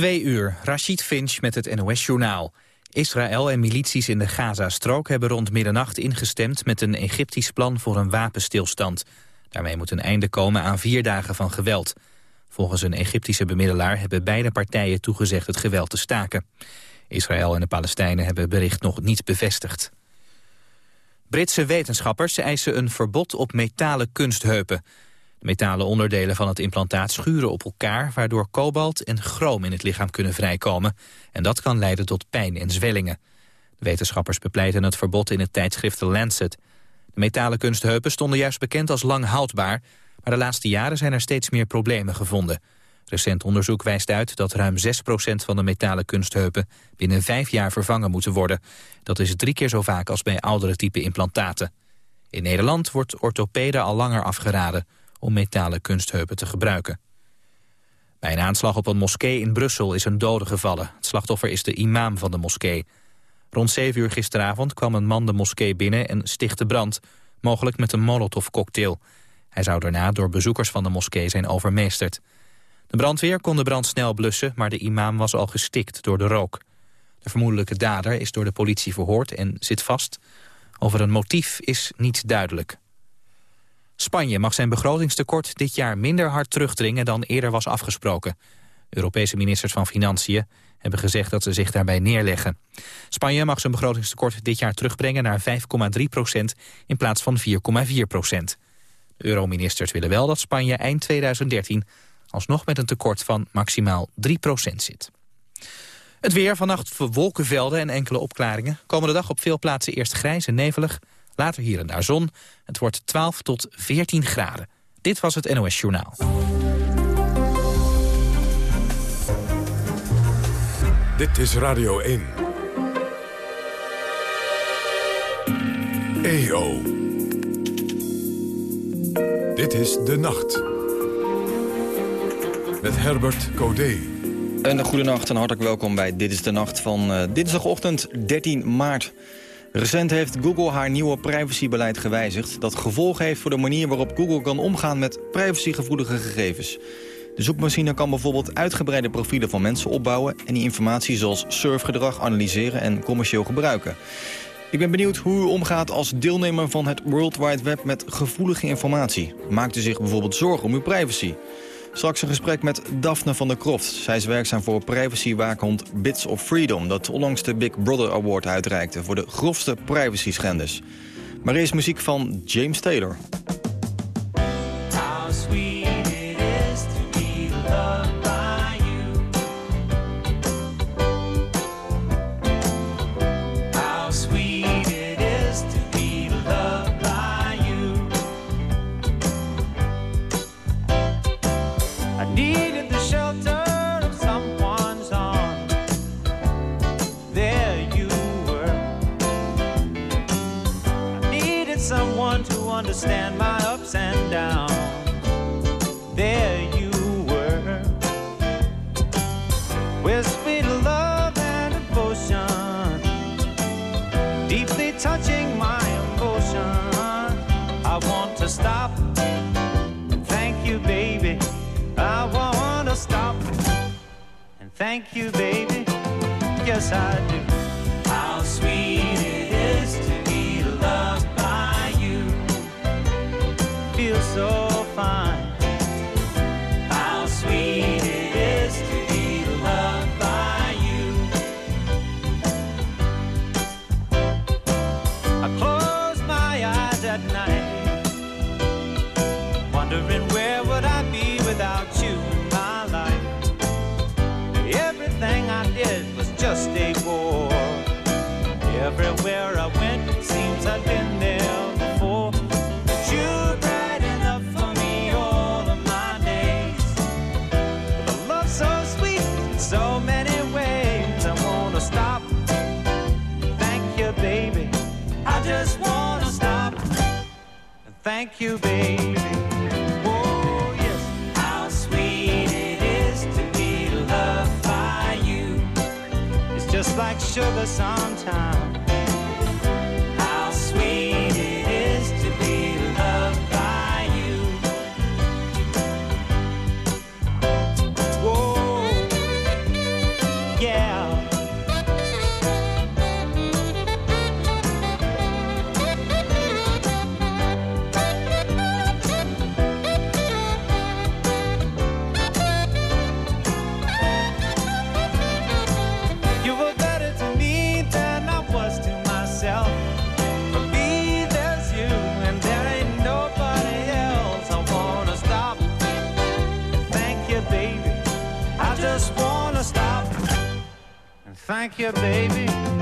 Twee uur, Rashid Finch met het NOS-journaal. Israël en milities in de Gaza-strook hebben rond middernacht ingestemd... met een Egyptisch plan voor een wapenstilstand. Daarmee moet een einde komen aan vier dagen van geweld. Volgens een Egyptische bemiddelaar hebben beide partijen toegezegd het geweld te staken. Israël en de Palestijnen hebben bericht nog niet bevestigd. Britse wetenschappers eisen een verbod op metalen kunstheupen. Metalen onderdelen van het implantaat schuren op elkaar... waardoor kobalt en chroom in het lichaam kunnen vrijkomen. En dat kan leiden tot pijn en zwellingen. De wetenschappers bepleiten het verbod in het tijdschrift The Lancet. De metalen kunstheupen stonden juist bekend als lang houdbaar... maar de laatste jaren zijn er steeds meer problemen gevonden. Recent onderzoek wijst uit dat ruim 6% van de metalen kunstheupen... binnen vijf jaar vervangen moeten worden. Dat is drie keer zo vaak als bij oudere type implantaten. In Nederland wordt orthopeden al langer afgeraden om metalen kunstheupen te gebruiken. Bij een aanslag op een moskee in Brussel is een dode gevallen. Het slachtoffer is de imam van de moskee. Rond 7 uur gisteravond kwam een man de moskee binnen en stichtte brand, mogelijk met een molotovcocktail. Hij zou daarna door bezoekers van de moskee zijn overmeesterd. De brandweer kon de brand snel blussen, maar de imam was al gestikt door de rook. De vermoedelijke dader is door de politie verhoord en zit vast. Over een motief is niet duidelijk. Spanje mag zijn begrotingstekort dit jaar minder hard terugdringen dan eerder was afgesproken. Europese ministers van Financiën hebben gezegd dat ze zich daarbij neerleggen. Spanje mag zijn begrotingstekort dit jaar terugbrengen naar 5,3 procent in plaats van 4,4 procent. De euroministers willen wel dat Spanje eind 2013 alsnog met een tekort van maximaal 3 procent zit. Het weer, vannacht wolkenvelden en enkele opklaringen. Komende dag op veel plaatsen eerst grijs en nevelig. Later hier en daar zon. Het wordt 12 tot 14 graden. Dit was het NOS Journaal. Dit is Radio 1. EO. Dit is De Nacht. Met Herbert Codé. Een goede nacht en hartelijk welkom bij Dit is de Nacht van uh, dinsdagochtend 13 maart. Recent heeft Google haar nieuwe privacybeleid gewijzigd... dat gevolgen heeft voor de manier waarop Google kan omgaan met privacygevoelige gegevens. De zoekmachine kan bijvoorbeeld uitgebreide profielen van mensen opbouwen... en die informatie zoals surfgedrag analyseren en commercieel gebruiken. Ik ben benieuwd hoe u omgaat als deelnemer van het World Wide Web met gevoelige informatie. Maakt u zich bijvoorbeeld zorgen om uw privacy? Straks een gesprek met Daphne van der Kroft. Zij is werkzaam voor privacywaakhond Bits of Freedom... dat onlangs de Big Brother Award uitreikte... voor de grofste privacy-schenders. Maar eerst muziek van James Taylor. Understand my ups and downs. There you were, with sweet love and devotion, deeply touching my emotion. I want to stop thank you, baby. I want to stop and thank you, baby. Yes, I do. You, baby. Oh, yes. How sweet it is to be loved by you. It's just like sugar sometimes. And thank you, baby.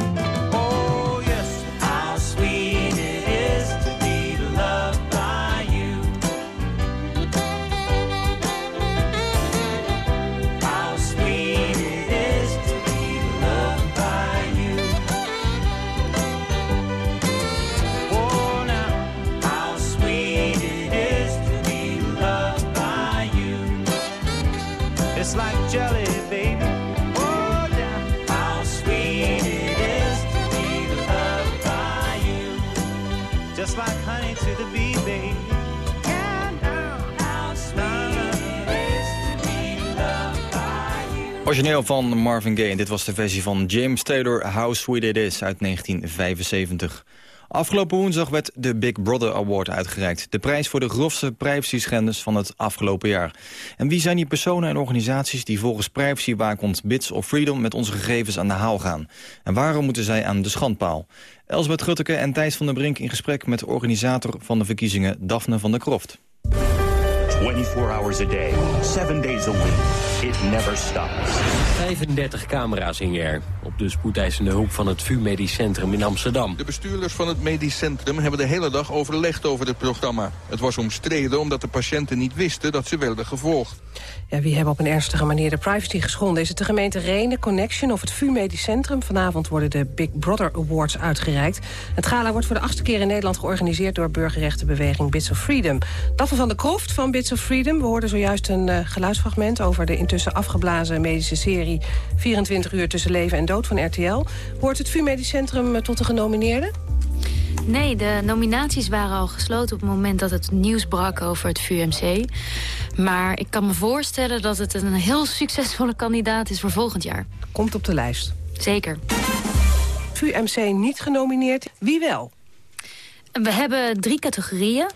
Origineel van Marvin Gaye en dit was de versie van James Taylor How Sweet It Is uit 1975. Afgelopen woensdag werd de Big Brother Award uitgereikt. De prijs voor de grofste privacy-schenders van het afgelopen jaar. En wie zijn die personen en organisaties die volgens privacywaakhond Bits of Freedom met onze gegevens aan de haal gaan? En waarom moeten zij aan de schandpaal? Elsbeth Gutteke en Thijs van der Brink in gesprek met organisator van de verkiezingen Daphne van der Kroft. 24 hours a day, 7 days a week. It never stops. 35 camera's hingen er op de spoedeisende hulp van het VU Medisch Centrum in Amsterdam. De bestuurders van het medisch centrum hebben de hele dag overlegd over dit programma. Het was omstreden omdat de patiënten niet wisten dat ze werden gevolgd. Ja, wie hebben op een ernstige manier de privacy geschonden? Is het de gemeente Renen, Connection of het VU Medisch Centrum? Vanavond worden de Big Brother Awards uitgereikt. Het gala wordt voor de achtste keer in Nederland georganiseerd... door burgerrechtenbeweging Bits of Freedom. Daphne van der Kroft van Bits of Freedom. We hoorden zojuist een uh, geluidsfragment over de intussen afgeblazen medische serie... 24 uur tussen leven en dood van RTL. Hoort het VU Medisch Centrum uh, tot de genomineerden? Nee, de nominaties waren al gesloten op het moment dat het nieuws brak over het VUMC. Maar ik kan me voorstellen dat het een heel succesvolle kandidaat is voor volgend jaar. Komt op de lijst. Zeker. VUMC niet genomineerd. Wie wel? We hebben drie categorieën.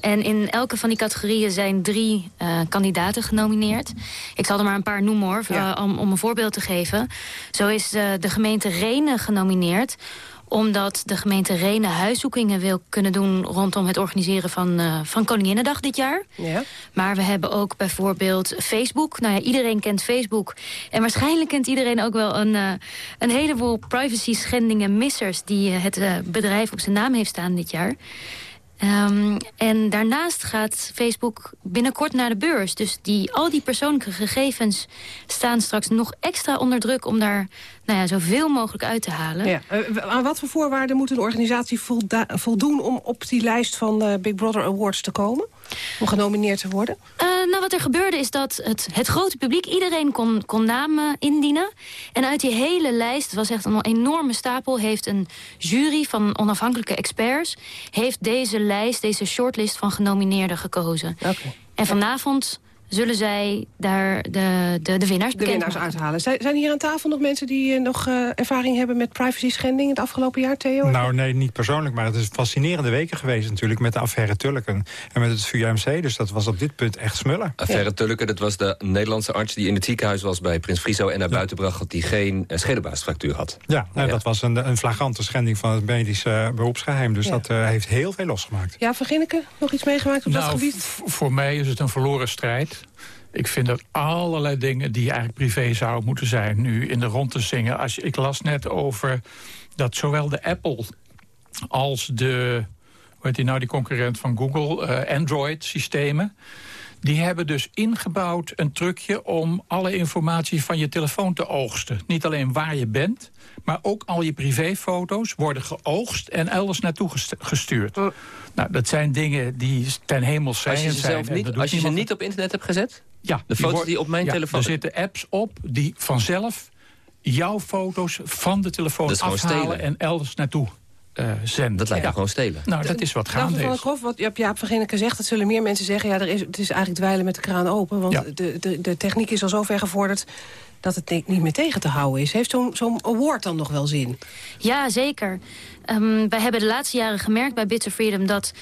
En in elke van die categorieën zijn drie uh, kandidaten genomineerd. Ik zal er maar een paar noemen hoor, ja. uh, om, om, een voorbeeld te geven. Zo is uh, de gemeente Renen genomineerd omdat de gemeente Renen huiszoekingen wil kunnen doen... rondom het organiseren van, uh, van Koninginnedag dit jaar. Ja. Maar we hebben ook bijvoorbeeld Facebook. Nou ja, iedereen kent Facebook. En waarschijnlijk kent iedereen ook wel een, uh, een heleboel privacy-schendingen missers... die uh, het bedrijf op zijn naam heeft staan dit jaar. Um, en daarnaast gaat Facebook binnenkort naar de beurs. Dus die, al die persoonlijke gegevens staan straks nog extra onder druk... om daar nou ja, zoveel mogelijk uit te halen. Ja. Uh, aan wat voor voorwaarden moet een organisatie voldoen... om op die lijst van uh, Big Brother Awards te komen? Om genomineerd te worden? Uh, nou, wat er gebeurde is dat het, het grote publiek... iedereen kon, kon namen indienen. En uit die hele lijst, het was echt een enorme stapel... heeft een jury van onafhankelijke experts... heeft deze lijst, deze shortlist van genomineerden gekozen. Okay. En vanavond zullen zij daar de, de, de winnaars De winnaars uithalen. Zijn hier aan tafel nog mensen die uh, nog uh, ervaring hebben met privacy schending het afgelopen jaar, Theo? Nou, nee, niet persoonlijk, maar het is fascinerende weken geweest natuurlijk met de affaire Tulliken en met het VUMC. Dus dat was op dit punt echt smullen. Affaire ja. Tulliken, dat was de Nederlandse arts die in het ziekenhuis was bij Prins Friso en naar ja. buiten bracht dat hij geen uh, schedelbaasfractuur had. Ja, nou, ja, dat was een, een flagrante schending van het medische beroepsgeheim. Dus dat heeft heel veel losgemaakt. Ja, Van Ginneke, nog iets meegemaakt op nou, dat gebied? Voor mij is het een verloren strijd. Ik vind dat allerlei dingen die eigenlijk privé zouden moeten zijn... nu in de rond te zingen. Als ik las net over dat zowel de Apple als de... hoe heet die nou, die concurrent van Google, uh, Android-systemen... die hebben dus ingebouwd een trucje om alle informatie van je telefoon te oogsten. Niet alleen waar je bent, maar ook al je privéfoto's worden geoogst... en elders naartoe gestuurd. Uh. Nou, dat zijn dingen die ten hemel zijn. Als je ze, zijn, niet, als je ze niet op internet hebt gezet? Ja, de foto's die, die op mijn ja, telefoon... Er zitten apps op die vanzelf jouw foto's van de telefoon afhalen... en elders naartoe uh, zenden. Dat lijkt ja. me gewoon stelen. Nou, dat is wat gaande van is. Krof, wat Jaap van Ginneke zegt, dat zullen meer mensen zeggen... ja, er is, het is eigenlijk dweilen met de kraan open. Want ja. de, de, de techniek is al zo ver gevorderd dat het niet meer tegen te houden is. Heeft zo'n zo'n award dan nog wel zin? Ja, zeker. Um, wij hebben de laatste jaren gemerkt bij Bits of Freedom... dat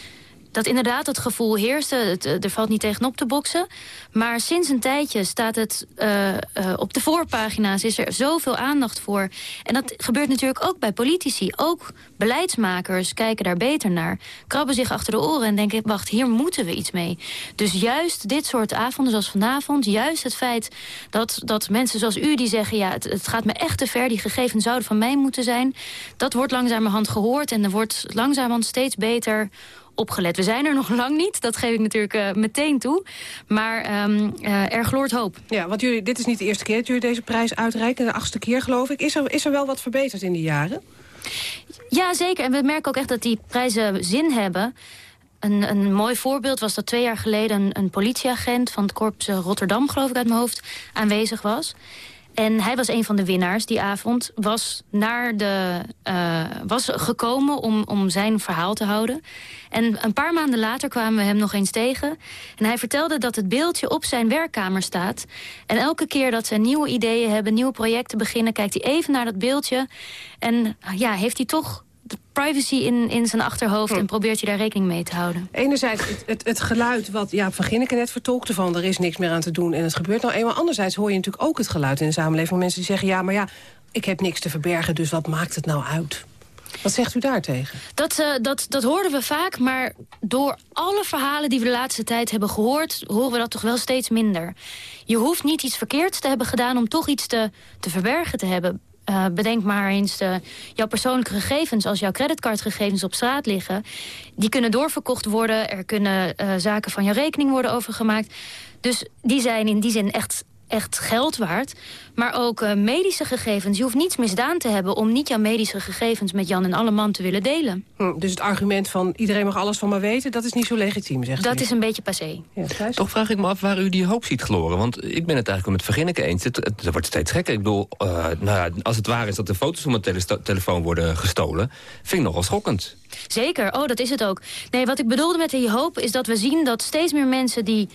dat inderdaad het gevoel heerste, het, eh, er valt niet tegenop te boksen. Maar sinds een tijdje staat het eh, eh, op de voorpagina's, is er zoveel aandacht voor. En dat gebeurt natuurlijk ook bij politici. Ook beleidsmakers kijken daar beter naar. Krabben zich achter de oren en denken, wacht, hier moeten we iets mee. Dus juist dit soort avonden zoals vanavond, juist het feit dat, dat mensen zoals u die zeggen... ja, het, het gaat me echt te ver, die gegevens zouden van mij moeten zijn... dat wordt langzamerhand gehoord en er wordt langzamerhand steeds beter opgelet. We zijn er nog lang niet, dat geef ik natuurlijk uh, meteen toe. Maar ehm, uh, er gloort hoop. Ja, want jullie, dit is niet de eerste keer dat jullie deze prijs uitreiken. De achtste keer, geloof ik. Is er, is er wel wat verbeterd in die jaren? Ja, zeker. En we merken ook echt dat die prijzen zin hebben. Een, een mooi voorbeeld was dat twee jaar geleden... een, een politieagent van het korps Rotterdam, geloof ik uit mijn hoofd... aanwezig was. En hij was een van de winnaars die avond. Was, naar de, uh, was gekomen om, om zijn verhaal te houden. En een paar maanden later kwamen we hem nog eens tegen. En hij vertelde dat het beeldje op zijn werkkamer staat. En elke keer dat ze nieuwe ideeën hebben, nieuwe projecten beginnen... kijkt hij even naar dat beeldje. En ja, heeft hij toch privacy in, in zijn achterhoofd... en probeert hij daar rekening mee te houden. Enerzijds het, het, het geluid wat Jaap van Ginneken net vertolkte... van er is niks meer aan te doen en het gebeurt nou eenmaal. Anderzijds hoor je natuurlijk ook het geluid in de samenleving... mensen die zeggen, ja, maar ja, ik heb niks te verbergen... dus wat maakt het nou uit? Wat zegt u daartegen? Dat, uh, dat, dat hoorden we vaak, maar door alle verhalen die we de laatste tijd hebben gehoord... horen we dat toch wel steeds minder. Je hoeft niet iets verkeerds te hebben gedaan om toch iets te, te verbergen te hebben. Uh, bedenk maar eens de, jouw persoonlijke gegevens... als jouw creditcardgegevens op straat liggen... die kunnen doorverkocht worden. Er kunnen uh, zaken van jouw rekening worden overgemaakt. Dus die zijn in die zin echt echt geld waard. Maar ook uh, medische gegevens. Je hoeft niets misdaan te hebben om niet jouw medische gegevens met Jan en alle man te willen delen. Hm, dus het argument van iedereen mag alles van me weten, dat is niet zo legitiem, zegt Dat u. is een beetje passé. Ja, Toch vraag ik me af waar u die hoop ziet gloren. Want ik ben het eigenlijk met Verginneke eens. Het, het, het, wordt steeds gekker. Ik bedoel, uh, nou ja, als het waar is dat de foto's van mijn tele telefoon worden gestolen... vind ik nogal schokkend. Zeker, oh, dat is het ook. Nee, wat ik bedoelde met die hoop is dat we zien dat steeds meer mensen die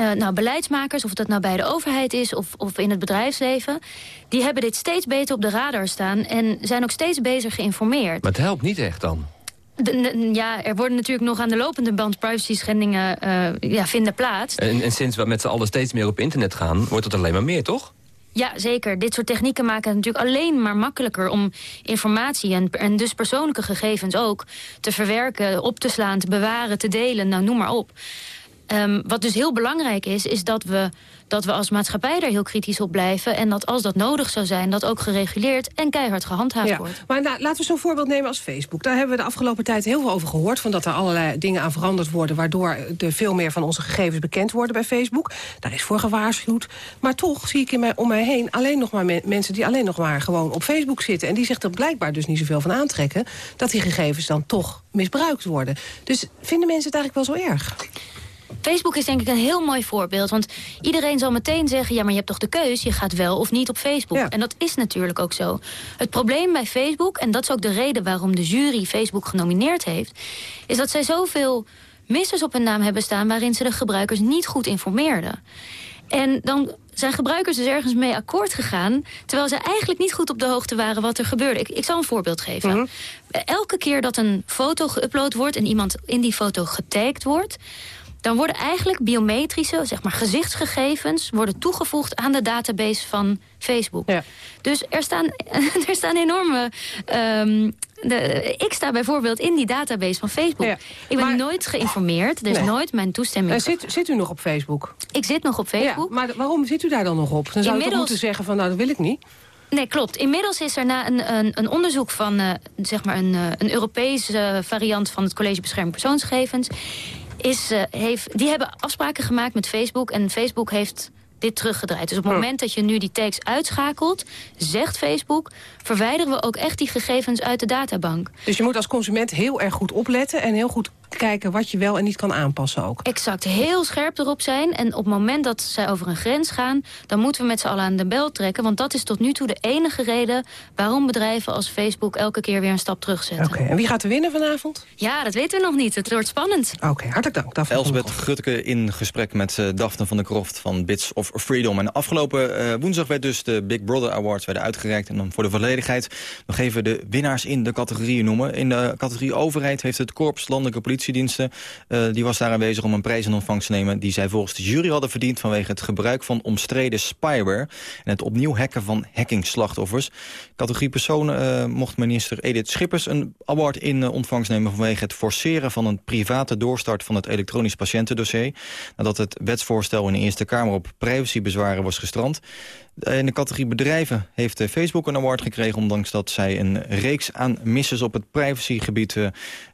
uh, nou, beleidsmakers, of dat nou bij de overheid is of, of in het bedrijfsleven... die hebben dit steeds beter op de radar staan en zijn ook steeds beter geïnformeerd. Maar het helpt niet echt dan? Ja, er worden natuurlijk nog aan de lopende band privacy-schendingen uh, ja, vinden plaats. En, en sinds we met z'n allen steeds meer op internet gaan, wordt het alleen maar meer, toch? Ja, zeker. Dit soort technieken maken het natuurlijk alleen maar makkelijker... om informatie en, en dus persoonlijke gegevens ook te verwerken, op te slaan, te bewaren, te delen, nou noem maar op. Um, wat dus heel belangrijk is, is dat we, dat we als maatschappij daar heel kritisch op blijven. En dat als dat nodig zou zijn, dat ook gereguleerd en keihard gehandhaafd ja, wordt. Maar nou, laten we zo'n voorbeeld nemen als Facebook. Daar hebben we de afgelopen tijd heel veel over gehoord. Van dat er allerlei dingen aan veranderd worden... waardoor er veel meer van onze gegevens bekend worden bij Facebook. Daar is voor gewaarschuwd. Maar toch zie ik in mij, om mij heen alleen nog maar me mensen... die alleen nog maar gewoon op Facebook zitten. En die zich er blijkbaar dus niet zoveel van aantrekken... dat die gegevens dan toch misbruikt worden. Dus vinden mensen het eigenlijk wel zo erg? Facebook is denk ik een heel mooi voorbeeld. Want iedereen zal meteen zeggen... ja, maar je hebt toch de keus, je gaat wel of niet op Facebook. Ja. En dat is natuurlijk ook zo. Het probleem bij Facebook, en dat is ook de reden... waarom de jury Facebook genomineerd heeft... is dat zij zoveel missers op hun naam hebben staan... waarin ze de gebruikers niet goed informeerden. En dan zijn gebruikers dus ergens mee akkoord gegaan... terwijl ze eigenlijk niet goed op de hoogte waren wat er gebeurde. Ik, ik zal een voorbeeld geven. -hmm. Elke keer dat een foto geüpload wordt... en iemand in die foto getagd wordt dan worden eigenlijk biometrische, zeg maar gezichtsgegevens... worden toegevoegd aan de database van Facebook. Ja. Dus er staan, er staan enorme... Um, de, ik sta bijvoorbeeld in die database van Facebook. Ja. Ik ben maar, nooit geïnformeerd. Er is nee. nooit mijn toestemming. Uh, zit, zit u nog op Facebook? Ik zit nog op Facebook. Ja, maar waarom zit u daar dan nog op? Dan zou Inmiddels... je toch moeten zeggen van nou, dat wil ik niet. Nee, klopt. Inmiddels is er na een, een, een onderzoek van uh, zeg maar een, uh, een Europese variant van het College Bescherming Persoonsgegevens is, uh, heeft, die hebben afspraken gemaakt met Facebook. En Facebook heeft dit teruggedraaid. Dus op het moment dat je nu die takes uitschakelt... zegt Facebook, verwijderen we ook echt die gegevens uit de databank. Dus je moet als consument heel erg goed opletten... en heel goed kijken wat je wel en niet kan aanpassen ook. Exact, heel scherp erop zijn. En op het moment dat zij over een grens gaan... dan moeten we met z'n allen aan de bel trekken. Want dat is tot nu toe de enige reden... waarom bedrijven als Facebook elke keer weer een stap terugzetten. Oké, okay. en wie gaat er winnen vanavond? Ja, dat weten we nog niet. Het wordt spannend. Oké, okay, hartelijk dank. Daphne Elsbeth Gutteke in gesprek met uh, Daphne van der Kroft van Bits of of Freedom. En afgelopen eh, woensdag werd dus de Big Brother Awards werden uitgereikt. En dan voor de volledigheid nog even de winnaars in de categorieën noemen. In de categorie overheid heeft het Korps Landelijke Politiediensten... eh, die was daar aanwezig om een prijs in ontvangst te nemen... die zij volgens de jury hadden verdiend vanwege het gebruik van omstreden spyware... en het opnieuw hacken van hackingslachtoffers. Categorie personen eh, mocht minister Edith Schippers een award in eh, ontvangst nemen... vanwege het forceren van een private doorstart van het elektronisch patiëntendossier... nadat het wetsvoorstel in de Eerste Kamer op privacybezwaren was gestrand. In de categorie bedrijven heeft eh, Facebook een award gekregen... ondanks dat zij een reeks aan misses op het privacygebied... eh,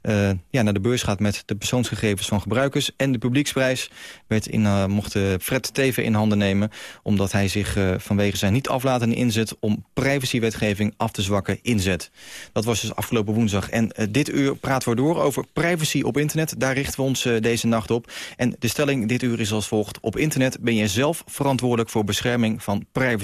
eh, ja, naar de beurs gaat met de persoonsgegevens van gebruikers. En de publieksprijs werd in, eh, mocht eh, Fred Teven in handen nemen... omdat hij zich eh, vanwege zijn niet aflatende inzet... om privacywetgeving af te zwakken inzet. Dat was dus afgelopen woensdag. En eh, dit uur praten we door over privacy op internet. Daar richten we ons eh, deze nacht op. En de stelling dit uur is als volgt. Op internet ben je zelf verantwoordelijk voor bescherming van privacy.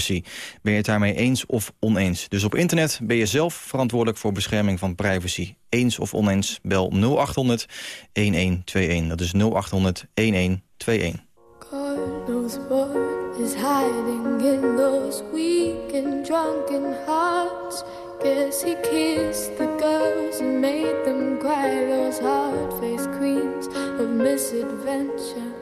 Ben je het daarmee eens of oneens? Dus op internet ben je zelf verantwoordelijk voor bescherming van privacy. Eens of oneens, bel 0800 1121. Dat is 0800 1121. God knows what is hiding in those weak and drunken hearts. Guess he kissed the girls and made them cry, those of misadventure.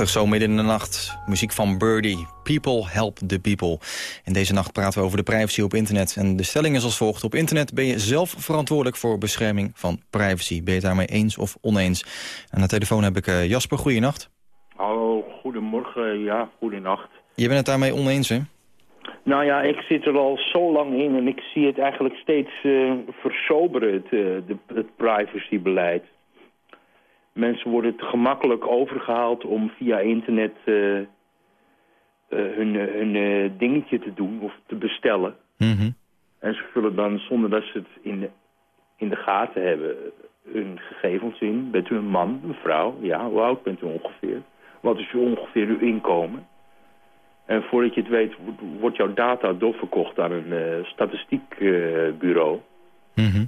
Prachtig zo midden in de nacht. Muziek van Birdie. People help the people. En deze nacht praten we over de privacy op internet. En de stelling is als volgt. Op internet ben je zelf verantwoordelijk voor bescherming van privacy. Ben je het daarmee eens of oneens? Aan de telefoon heb ik eh, Jasper. Goeienacht. Hallo, goedemorgen, ja, goedenacht. Je bent het daarmee oneens, hè? Nou ja, ik zit er al zo lang in en ik zie het eigenlijk steeds eh, versoberen, het, eh, de, het privacybeleid. Mensen worden te gemakkelijk overgehaald om via internet eh, eh, hun, eh, hun dingetje te doen of te bestellen. Mhm. En ze vullen dan, zonder dat ze het in de, in de gaten hebben, hun gegevens in. Bent u een man, een vrouw? Ja, hoe oud bent u ongeveer? Wat is uw ongeveer uw inkomen? En voordat je het weet, wo- wordt jouw data doorverkocht aan een statistiekbureau. Mhm.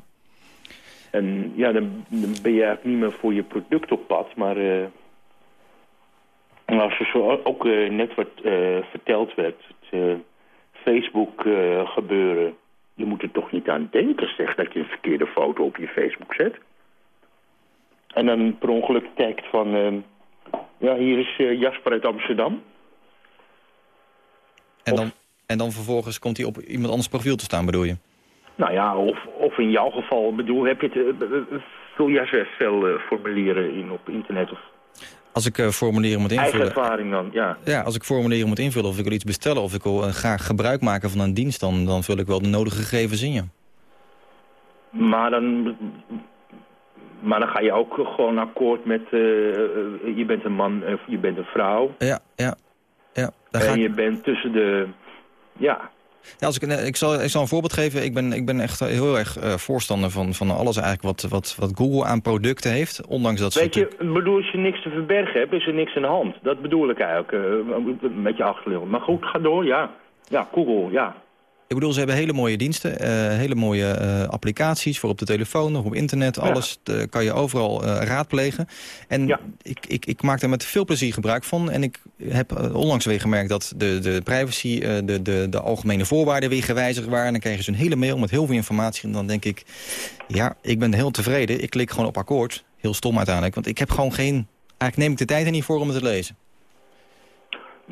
En ja, dan, dan ben je eigenlijk niet meer voor je product op pad, maar... eh, als er zo ook eh, net wat eh, verteld werd, het Facebook gebeuren... Je moet er toch niet aan denken, zeg, dat je een verkeerde foto op je Facebook zet. En dan per ongeluk kijkt van... ja, hier is Jasper uit Amsterdam. En dan, en dan vervolgens komt hij op iemand anders profiel te staan, bedoel je? Nou ja, of, of in jouw geval, bedoel, heb je het, eh, eh, vul jij zelf veel eh, formulieren in op internet of Als ik eh, formulieren moet eigen invullen... ervaring dan, ja. Ja, als ik formulieren moet invullen of ik wil iets bestellen... of ik wil eh, graag gebruik maken van een dienst... Dan, dan vul ik wel de nodige gegevens in, ja. Maar dan, maar dan ga je ook gewoon akkoord met, eh, eh, je bent een man, of je bent een vrouw. Ja, ja. ja ga En ik- je bent tussen de, ja, Ja, als ik, ik, zal, ik zal een voorbeeld geven. Ik ben, ik ben echt heel erg eh, voorstander van, van alles eigenlijk wat, wat, wat Google aan producten heeft. Ondanks dat ze... Weet je, bedoel, als je niks te verbergen hebt, is er niks aan de hand. Dat bedoel ik eigenlijk, eh, met je achterlul. Maar goed, ga door, ja. Ja, Google, ja. Ik bedoel, ze hebben hele mooie diensten, eh, hele mooie eh, applicaties voor op de telefoon of op internet. Ja. Alles eh, kan je overal raadplegen. En ik, ik, ik maak daar met veel plezier gebruik van. En ik heb onlangs weer gemerkt dat de, de privacy, de, de, de algemene voorwaarden weer gewijzigd waren. En dan krijg je zo'n hele mail met heel veel informatie. En dan denk ik, ja, ik ben heel tevreden. Ik klik gewoon op akkoord. Heel stom uiteindelijk, want ik heb gewoon geen... Eigenlijk neem ik de tijd er niet voor om het te lezen.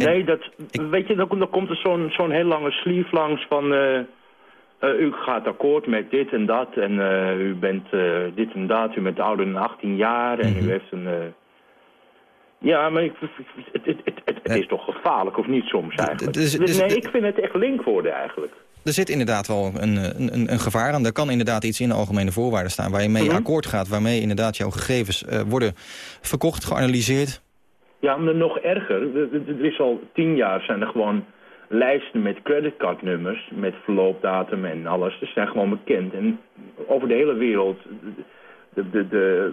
Nee, dat, weet je, dan, dan komt er zo'n zo'n heel lange sleeve langs van... eh, eh, u gaat akkoord met dit en dat en eh, u bent dit en dat, u bent ouder dan 18 jaar en Mhm. u heeft een... Ja, maar ik, het, het, het, het, het is toch gevaarlijk, of niet soms eigenlijk? dus- Dus dus- nee, ik vind het echt link worden eigenlijk. Er zit inderdaad wel een, een, een, gevaar aan. Er kan inderdaad iets in de algemene voorwaarden staan... waar je mee Mhm. akkoord gaat, waarmee inderdaad jouw gegevens worden verkocht, geanalyseerd. Ja, maar nog erger. Er- Er er is al tien jaar zijn er gewoon lijsten met creditcardnummers, met verloopdatum en alles. Die zijn gewoon bekend. En over de hele wereld, de, de, de,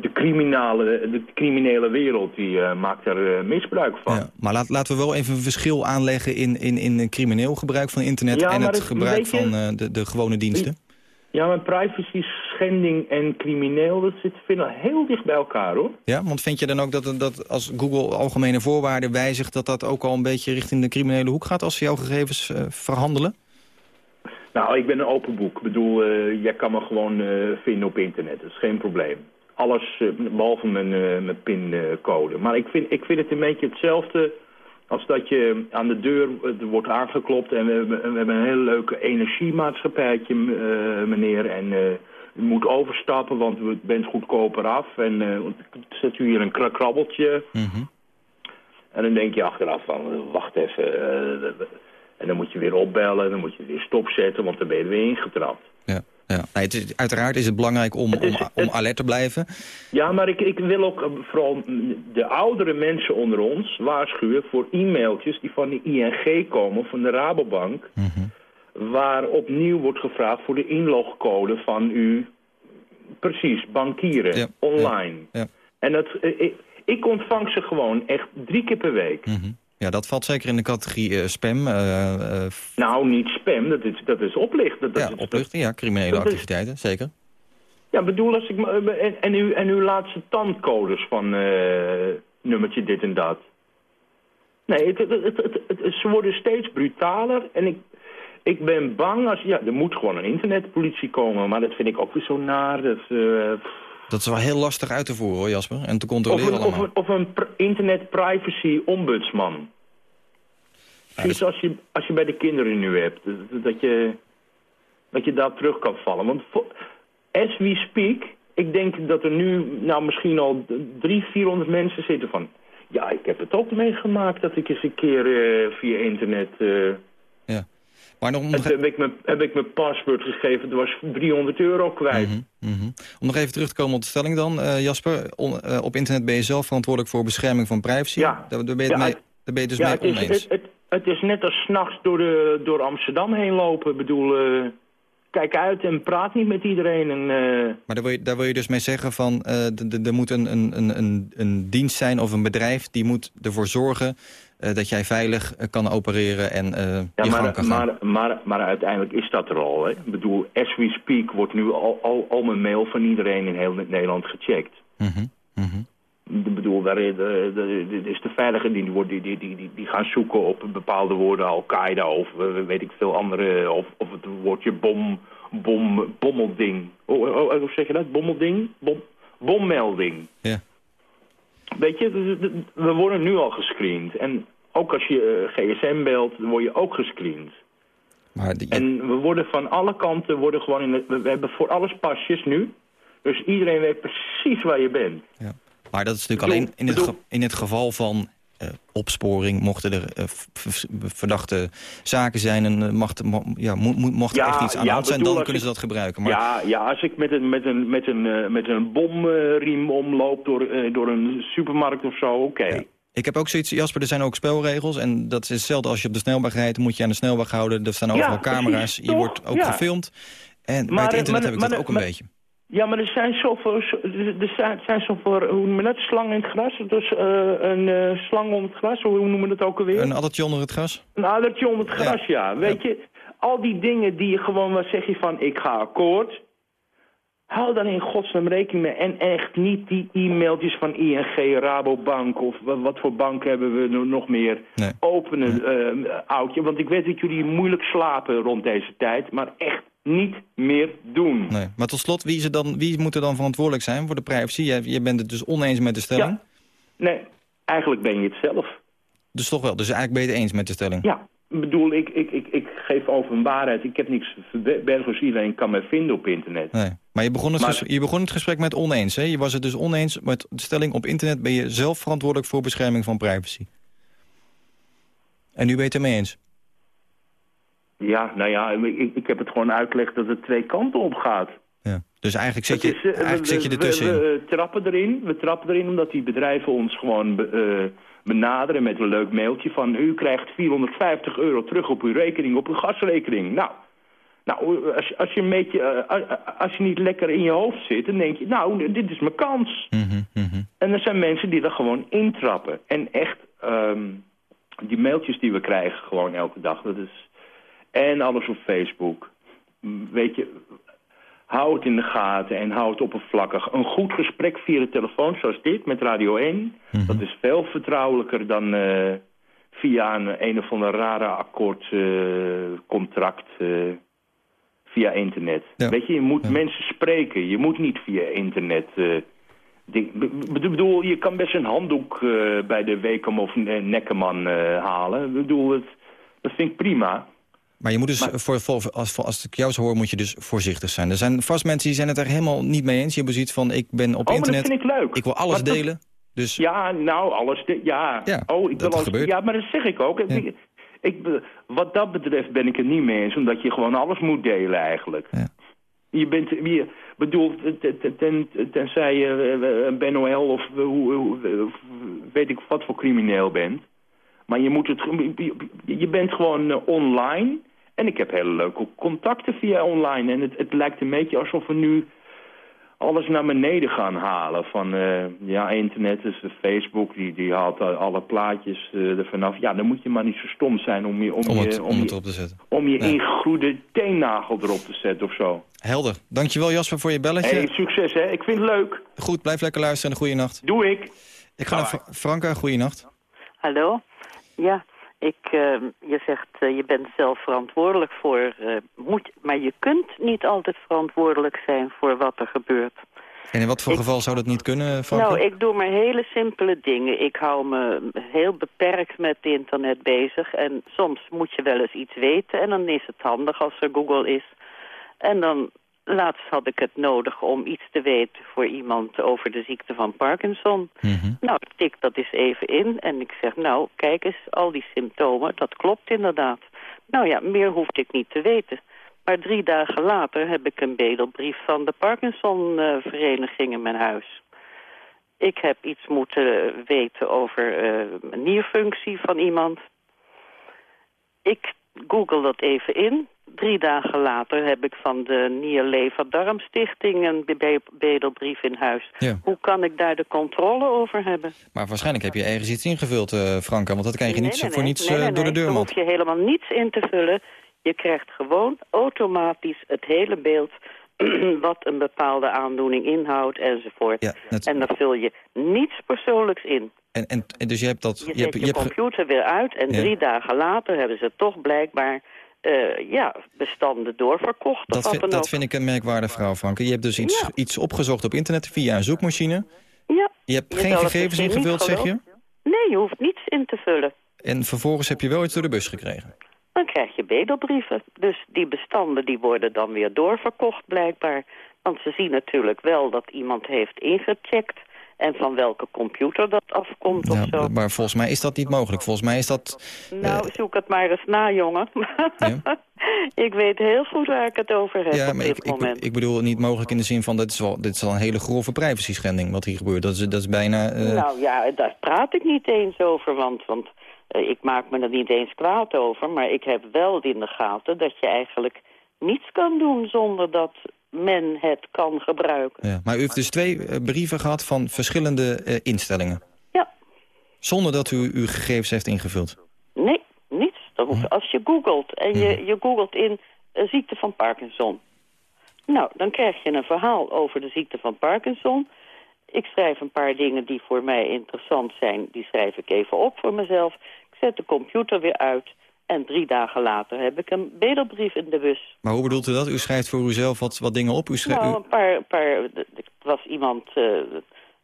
de, criminele, de criminele wereld, die eh, maakt er eh, misbruik van. Ja, maar laat, laten we wel even een verschil aanleggen in, in, in crimineel gebruik van internet... Ja, en het het- gebruik van eh, de, de gewone diensten. Ja, maar privacy, schending en crimineel, dat zit vinden heel dicht bij elkaar hoor. Ja, want vind je dan ook dat, dat als Google algemene voorwaarden wijzigt... dat dat ook al een beetje richting de criminele hoek gaat als ze jouw gegevens eh, verhandelen? Nou, ik ben een open boek. Ik bedoel, eh, jij kan me gewoon eh, vinden op internet. Dat is geen probleem. Alles, eh, behalve mijn, mijn pincode. maar ik vind, ik vind het een beetje hetzelfde als dat je aan de deur eh, wordt aangeklopt... en we hebben, we hebben een heel leuk energiemaatschappijtje, eh, meneer... en eh, u moet overstappen, want u bent goedkoper af. En ik zet u hier een kra- krabbeltje... En dan denk je achteraf van, wacht even. en dan moet je weer opbellen, dan moet je weer stopzetten, want dan ben je er weer ingetrapt. Ja, ja. Nee, het is, uiteraard is het belangrijk om, om, om alert te blijven. Ja, maar ik, ik wil ook eh, vooral mm, de oudere mensen onder ons waarschuwen voor e-mailtjes die van de ING komen, van de Rabobank. Waar opnieuw wordt gevraagd voor de inlogcode van uw, precies, bankieren, online. Ja. En dat, eh, ik, ik ontvang ze gewoon echt drie keer per week. Ja, dat valt zeker in de categorie eh, spam. eh, eh, Nou, niet spam, dat is, dat is oplichten. Dat ja, is, oplichting, ja, criminele is- activiteiten, zeker. Ja, bedoel als ik en, en, uw, en uw laatste tandcodes van nummertje dit en dat. Nee, het, het, het, ze worden steeds brutaler en ik, ik ben bang als... Ja, er moet gewoon een internetpolitie komen, maar dat vind ik ook weer zo naar. Dat, Dat is wel heel lastig uit te voeren hoor, Jasper. En te of, controleren een, of, een, of een pr- internet privacy ombudsman. Precies als je, als je bij de kinderen nu hebt, dat- je, dat je daar terug kan vallen. Want as we speak, ik denk dat er nu nou misschien al drie, vierhonderd mensen zitten van... Ja, ik heb het ook meegemaakt dat ik eens een keer eh, via internet... eh, Ja. Maar nog, toen heb ik, mijn, heb ik mijn paswoord gegeven, dat was 300 euro kwijt. Mhm. Om nog even terug te komen op de stelling dan, eh, Jasper. On- eh, op internet ben je zelf verantwoordelijk voor bescherming van privacy. Ja. Daar, daar ben je Ja, mee, het- daar ben je dus ja, mee het is, oneens. het, het, het is net als s'nachts door, de, door Amsterdam heen lopen. Ik bedoel, eh, kijk uit en praat niet met iedereen. En, Maar daar wil, je, daar wil je dus mee zeggen van... er moet een, een, een, een, dienst zijn of een bedrijf... die moet ervoor zorgen dat jij veilig eh, kan opereren en eh, ja, je gang maar, kan gaan. maar, maar, maar uiteindelijk is dat er al. Hè? Ik bedoel, as we speak wordt nu al, al, al mijn mail van iedereen in heel Nederland gecheckt. Mhm, Ik bedoel, daar, is de, veilige die, die, die, die, die, die gaan zoeken op bepaalde woorden, Al-Qaeda of eh, weet ik veel andere, of, of het woordje bom, bom, bommelding. Oh, oh, oh, hoe zeg je dat? Bommelding? Bom, bommelding. Ja. Weet je, de- we worden nu al gescreend. En ook als je eh, gsm belt, dan word je ook gescreend. Maar die, En we worden van alle kanten, worden gewoon in het, we hebben voor alles pasjes nu. Dus iedereen weet precies waar je bent. Maar dat is natuurlijk Bedoel- alleen in het, bedoel- in het geval van eh, opsporing... mochten er eh, verdachte zaken zijn en ja, mo- mo- mocht er Ja, echt iets aan de ja, hand zijn... dan kunnen ze dat gebruiken. Maar Ja, ja, als ik met een, met een, met een, met een bomriem omloop door, door een supermarkt of zo, oké. Ik heb ook zoiets, Jasper, er zijn ook spelregels... en dat is hetzelfde als je op de snelweg rijdt... moet je aan de snelweg houden, er staan Ja, overal precies, camera's... je wordt ook Ja. gefilmd. En bij het internet maar- heb ik dat ook een beetje. Ja, maar er zijn zoveel, zo- er zijn, zijn zoveel, hoe noem je dat, slang in het gras? Dus eh, een eh, slang onder het gras, hoe noemen we dat ook alweer? Een addertje onder het gras? Een adertje onder het gras, ja. Weet je, al die dingen die je gewoon, wat zeg je van, ik ga akkoord. Hou daar in godsnaam rekening mee. En echt niet die e-mailtjes van ING, Rabobank of wa- wat voor bank hebben we nog meer. Openen, eh, oudje. Want ik weet dat jullie moeilijk slapen rond deze tijd. Maar echt niet meer doen. Nee. Maar tot slot, wie, is er dan, wie moet er dan verantwoordelijk zijn voor de privacy? Jij, jij bent het dus oneens met de stelling? Nee, eigenlijk ben je het zelf. Dus toch wel, dus eigenlijk ben je het eens met de stelling? Ja, ik bedoel, ik, ik, ik, ik geef over een waarheid. Ik heb niks verbergen, dus iedereen kan mij vinden op internet. Nee. Maar je begon, het Maar- je begon het gesprek met oneens, hè? Je was het dus oneens met de stelling op internet... ben je zelf verantwoordelijk voor bescherming van privacy. En nu ben je het ermee eens? Ja, nou ja, ik, ik heb het gewoon uitgelegd dat het twee kanten op gaat. Ja. Dus eigenlijk zit je, is, eh, eigenlijk we- zit je we- ertussenin. We, we trappen erin, we trappen erin omdat die bedrijven ons gewoon be- eh, benaderen met een leuk mailtje van... u krijgt 450 euro terug op uw rekening, op uw gasrekening. Nou, nou als, als, je een beetje, eh, als je niet lekker in je hoofd zit, dan denk je... nou, dit is mijn kans. En er zijn mensen die er gewoon intrappen. En echt, ehm, die mailtjes die we krijgen gewoon elke dag, dat is... En alles op Facebook. Weet je, hou het in de gaten en hou het oppervlakkig. Een goed gesprek via de telefoon, zoals dit, met Radio 1... Mhm. dat is veel vertrouwelijker dan eh, via een, een of ander rare akkoordcontract via internet. Weet je, je moet mensen spreken. Je moet niet via internet... eh, be- bedoel, je kan best een handdoek eh, bij de Wekom of Ne- Nekkerman eh, halen. Ik bedoel, het, dat vind ik prima. Maar je moet dus, voor, voor, als, voor- als ik jou zo hoor, moet je dus voorzichtig zijn. Er zijn vast mensen die zijn het er helemaal niet mee eens. Hebben zoiets van, ik ben op Oh, maar internet... dat vind ik leuk. Ik wil alles dat- delen. Dus Ja, nou, alles. de- ja. oh, ik dat wil alles, gebeurt. ja, maar dat zeg ik ook. Ik, wat dat betreft ben ik het niet mee eens, omdat je gewoon alles moet delen eigenlijk. Je bent, je bedoel, ten, ten, ten- tenzij je eh, Ben of weet ik wat voor crimineel bent. Maar je moet het, je- je bent gewoon eh, online. En ik heb hele leuke contacten via online. En het, het lijkt een beetje alsof we nu alles naar beneden gaan halen. Van, eh, ja, internet is Facebook, die, die haalt al- alle plaatjes eh, er vanaf. Ja, dan moet je maar niet zo stom zijn om je, om om je, het, om om je, het erop te zetten. om je Ja. ingegroeide teennagel erop te zetten of zo. Helder. Dankjewel Jasper voor je belletje. Hey, succes hè, ik vind het leuk. Goed, blijf lekker luisteren en goede nacht. Doe ik. Ik ga naar Fra- Franka, goeie nacht. Hallo? Ja, ik, eh, je zegt uh, je bent zelf verantwoordelijk voor... Uh, moet, maar je kunt niet altijd verantwoordelijk zijn voor wat er gebeurt. En in wat voor Ik- geval zou dat niet kunnen? Nou, ik doe maar hele simpele dingen. Ik hou me heel beperkt met het internet bezig. En soms moet je wel eens iets weten. En dan is het handig als er Google is. En dan Laatst had ik het nodig om iets te weten voor iemand over de ziekte van Parkinson. Nou, ik tik dat eens even in en ik zeg, nou, kijk eens, al die symptomen, dat klopt inderdaad. Nou ja, meer hoefde ik niet te weten. Maar drie dagen later heb ik een bedelbrief van de Parkinson-vereniging in mijn huis. Ik heb iets moeten weten over een nierfunctie van iemand. Ik google dat even in. Drie dagen later heb ik van de Nier-Lever-Darmstichting een be- bedelbrief in huis. Ja. Hoe kan ik daar de controle over hebben? Maar waarschijnlijk heb je ergens iets ingevuld, eh Franka. Want dat krijg je niet Nee, voor nee. niets eh, door de. Daar hoef je helemaal niets in te vullen. Je krijgt gewoon automatisch het hele beeld... wat een bepaalde aandoening inhoudt enzovoort. En dan vul je niets persoonlijks in. En, en, en dus je hebt dat... Je, je zet hebt, je, je hebt ge- computer weer uit en Ja. drie dagen later hebben ze toch blijkbaar eh, ja, bestanden doorverkocht. dat, vind, dat vind ik een merkwaardige vrouw, Franke. Je hebt dus iets, iets opgezocht op internet via een zoekmachine. Ja. Je hebt Je geen gegevens ingevuld, zeg je? Nee, je hoeft niets in te vullen. En vervolgens heb je wel iets door de bus gekregen. Dan krijg je bedelbrieven. Dus die bestanden die worden dan weer doorverkocht blijkbaar. Want ze zien natuurlijk wel dat iemand heeft ingecheckt... en van welke computer dat afkomt of zo. Maar volgens mij is dat niet mogelijk. Volgens mij is dat... Nou, zoek het maar eens na, jongen. ik weet heel goed waar ik het over heb Ja, op maar dit ik, ik, moment. ik bedoel niet mogelijk in de zin van... dit is wel, dit is wel een hele grove privacy schending wat hier gebeurt. Dat is, dat is bijna... eh, Nou ja, daar praat ik niet eens over, want, want eh, ik maak me er niet eens kwaad over. Maar ik heb wel in de gaten dat je eigenlijk niets kan doen zonder dat men het kan gebruiken. ja. Maar u heeft dus twee eh, brieven gehad van verschillende eh, instellingen. Ja. Zonder dat u uw gegevens heeft ingevuld. Nee, niets. Dat hoeft, als je googelt en je, je googelt in eh, ziekte van Parkinson. Nou, dan krijg je een verhaal over de ziekte van Parkinson. Ik schrijf een paar dingen die voor mij interessant zijn. Die schrijf ik even op voor mezelf. Zet de computer weer uit. En drie dagen later heb ik een bedelbrief in de bus. Maar hoe bedoelt u dat? U schrijft voor uzelf wat, wat dingen op? U schrijft, Nou, een paar... paar er was iemand, eh,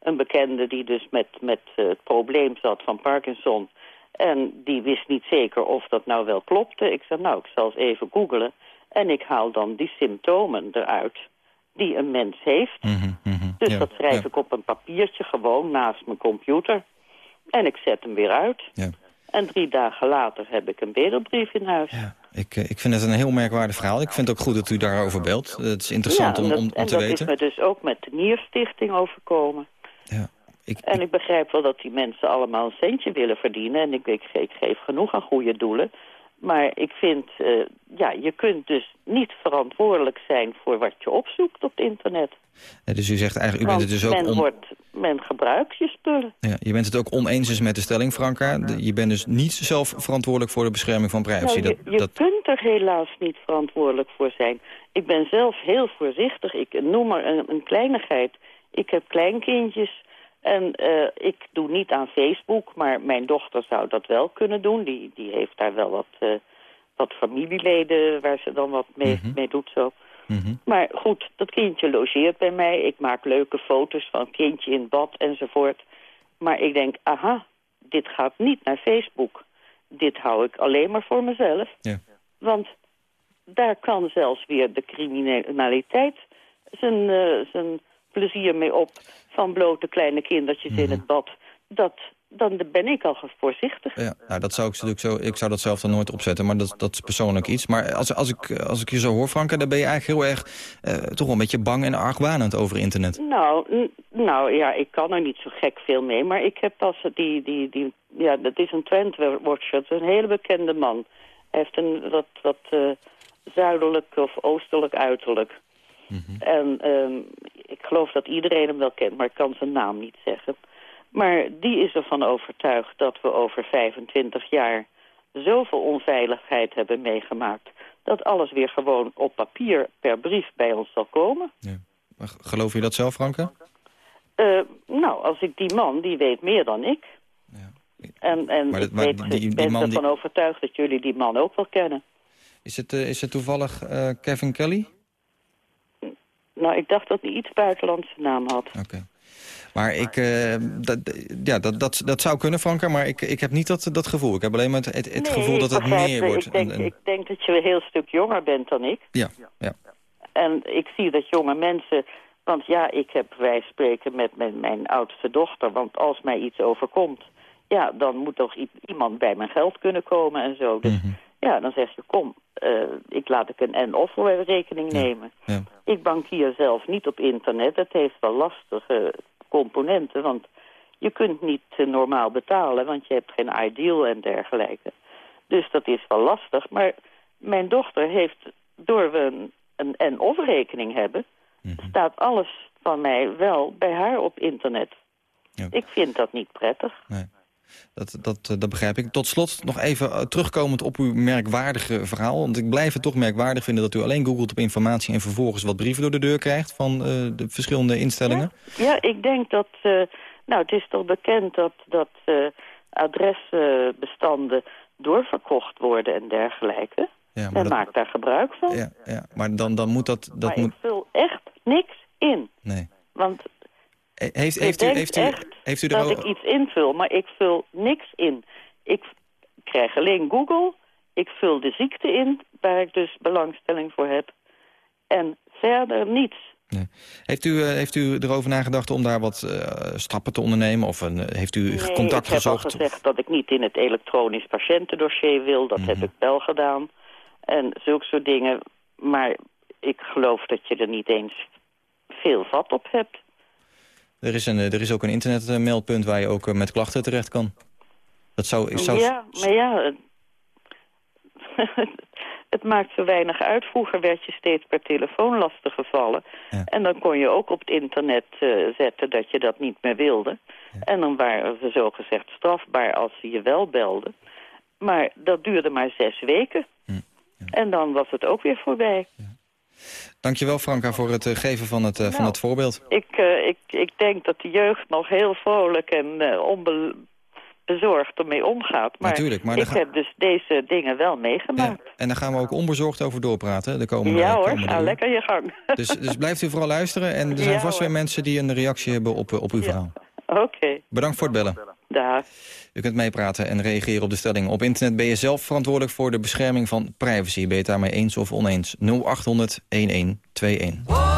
een bekende, die dus met, met eh, het probleem zat van Parkinson. En die wist niet zeker of dat nou wel klopte. Ik zei, nou, ik zal eens even googlen. En ik haal dan die symptomen eruit die een mens heeft. Dus Ja, dat schrijf ja. ik op een papiertje gewoon naast mijn computer. En ik zet hem weer uit. Ja. En drie dagen later heb ik een bedelbrief in huis. ik, eh, ik vind het een heel merkwaardig verhaal. Ik vind het ook goed dat u daarover belt. Het is interessant ja, om, en dat, om, om en te dat weten. is me dus ook met de Nierstichting overkomen. en ik begrijp wel dat die mensen allemaal een centje willen verdienen. En ik, ik, ik geef genoeg aan goede doelen. Maar ik vind, eh, ja, je kunt dus niet verantwoordelijk zijn voor wat je opzoekt op het internet. Eh, Dus u zegt eigenlijk, u bent het dus ook men, on- wordt, men gebruikt je spullen. ja, je bent het ook oneens met de stelling, Franka. Je bent dus niet zelf verantwoordelijk voor de bescherming van privacy. Nou, je dat, je dat, kunt er helaas niet verantwoordelijk voor zijn. Ik ben zelf heel voorzichtig. Ik noem maar een, een kleinigheid. Ik heb kleinkindjes en eh, ik doe niet aan Facebook, maar mijn dochter zou dat wel kunnen doen. Die, die heeft daar wel wat, eh, wat familieleden waar ze dan wat mee, mee doet zo. Maar goed, dat kindje logeert bij mij. Ik maak leuke foto's van het kindje in bad enzovoort. Maar ik denk, aha, dit gaat niet naar Facebook. Dit hou ik alleen maar voor mezelf. Ja. Want daar kan zelfs weer de criminaliteit zijn, eh, zijn plezier mee op... van blote kleine kindertjes in het bad. Dat, dan ben ik al voorzichtig. ja, nou, dat zou ik, natuurlijk zo, ik zou dat zelf dan nooit opzetten, maar dat, dat is persoonlijk iets. Maar als, als, ik, als ik je zo hoor, Franka, dan ben je eigenlijk heel erg... eh, toch wel een beetje bang en argwanend over internet. Nou, nou ja, ik kan er niet zo gek veel mee. Maar ik heb pas die, die, die ja, dat is een trendwatcher. Is een hele bekende man. Hij heeft een wat, wat eh, zuidelijk of oostelijk uiterlijk. En ehm, ik geloof dat iedereen hem wel kent, maar ik kan zijn naam niet zeggen. Maar die is ervan overtuigd dat we over 25 jaar zoveel onveiligheid hebben meegemaakt... dat alles weer gewoon op papier per brief bij ons zal komen. Maar Geloof je dat zelf, Franka? Eh, nou, als ik die man, die weet meer dan ik. En, en Maar dat- ik weet, die- die ben ervan die- overtuigd dat jullie die man ook wel kennen. Is het, eh, is het toevallig eh, Kevin Kelly? Nou, ik dacht dat hij iets buitenlandse naam had. Maar ik, eh, dat, ja, dat, dat, dat zou kunnen, Franka, maar ik, ik heb niet dat, dat gevoel. Ik heb alleen maar het, het, het Nee, gevoel dat het meer wordt. Ik denk, En- en- ik denk dat je een heel stuk jonger bent dan ik. ja, ja. En ik zie dat jonge mensen... Want ja, ik heb, wij spreken met mijn, mijn oudste dochter... want als mij iets overkomt... ja, dan moet toch iemand bij mijn geld kunnen komen en zo. Dus ja, dan zeg je, kom, eh, ik laat ik een en-of rekening nemen. Ja. Ik bankier zelf niet op internet. Het heeft wel lastige componenten, want je kunt niet eh, normaal betalen... want je hebt geen ideal en dergelijke. Dus dat is wel lastig. Maar mijn dochter heeft, door we een, een en-of rekening hebben... staat alles van mij wel bij haar op internet. Ik vind dat niet prettig. Dat, dat, eh, dat begrijp ik. Tot slot nog even eh, terugkomend op uw merkwaardige verhaal. Want ik blijf het toch merkwaardig vinden dat u alleen googelt op informatie... en vervolgens wat brieven door de deur krijgt van eh, de verschillende instellingen. Ja, ik denk dat... nou, het is toch bekend dat, dat adresbestanden doorverkocht worden en dergelijke. Ja, maar Men dat- maakt daar gebruik van. Ja, ja, maar dan, dan moet dat... dat maar moet, ik vul echt niks in. nee. Want Heeft, je heeft, u, heeft, u, echt heeft u er dat al... ik iets invul, maar ik vul niks in. Ik krijg alleen Google, ik vul de ziekte in, waar ik dus belangstelling voor heb. En verder niets. Heeft u, eh, heeft u erover nagedacht om daar wat eh, stappen te ondernemen? Of een, eh, heeft u Nee, contact ik heb al gezocht? gezegd dat ik niet in het elektronisch patiëntendossier wil. Dat Mhm. heb ik wel gedaan. En zulke soort dingen. Maar ik geloof dat je er niet eens veel vat op hebt. Er is, een, eh, er is ook een internetmeldpunt waar je ook eh, met klachten terecht kan. Dat zou... Ik zou Ja, maar ja... het- maakt zo weinig uit. Vroeger werd je steeds per telefoon lastiggevallen. En dan kon je ook op het internet eh, zetten dat je dat niet meer wilde. En dan waren ze zogezegd strafbaar als ze je wel belden. Maar dat duurde maar zes weken. En dan was het ook weer voorbij. Dankjewel Franka voor het eh, geven van het, eh, van Nou. het voorbeeld. Ik, eh, ik, ik denk dat de jeugd nog heel vrolijk en onbezorgd ermee omgaat. Maar, Natuurlijk, maar ik ga- heb dus deze dingen wel meegemaakt. En daar gaan we ook onbezorgd over doorpraten de komende Ja, hoor, ga lekker je gang. Dus, dus blijft u vooral luisteren. En er zijn Ja, vast weer mensen die een reactie hebben op, op uw verhaal. Oké, Bedankt voor het bellen. daar. U kunt meepraten en reageren op de stelling. Op internet ben je zelf verantwoordelijk voor de bescherming van privacy. Ben je het daarmee eens of oneens? 0800 1121.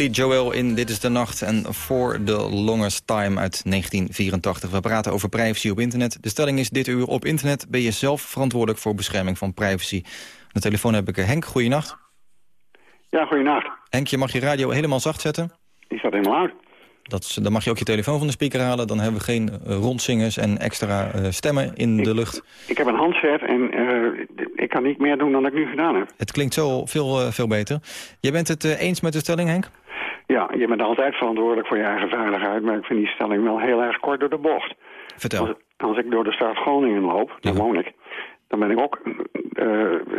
Billy Joel in Dit is de Nacht en For the Longest Time uit 1984. We praten over privacy op internet. De stelling is dit uur op internet ben je zelf verantwoordelijk voor bescherming van privacy. Aan de telefoon heb ik eh, Henk, goeienacht. Ja, goeienacht. Henk, je mag je radio helemaal zacht zetten. Die staat helemaal uit. Dat, is- dan mag je ook je telefoon van de speaker halen. Dan hebben we geen eh, rondzingers en extra eh, stemmen in de lucht. Ik heb een handset en ik kan niet meer doen dan ik nu gedaan heb. Het klinkt zo veel, veel beter. Jij bent het eens met de stelling, Henk? Ja, je bent altijd verantwoordelijk voor je eigen veiligheid, maar ik vind die stelling wel heel erg kort door de bocht. Vertel. Als, als ik door de stad Groningen loop, daar woon ik, dan ben ik ook eh,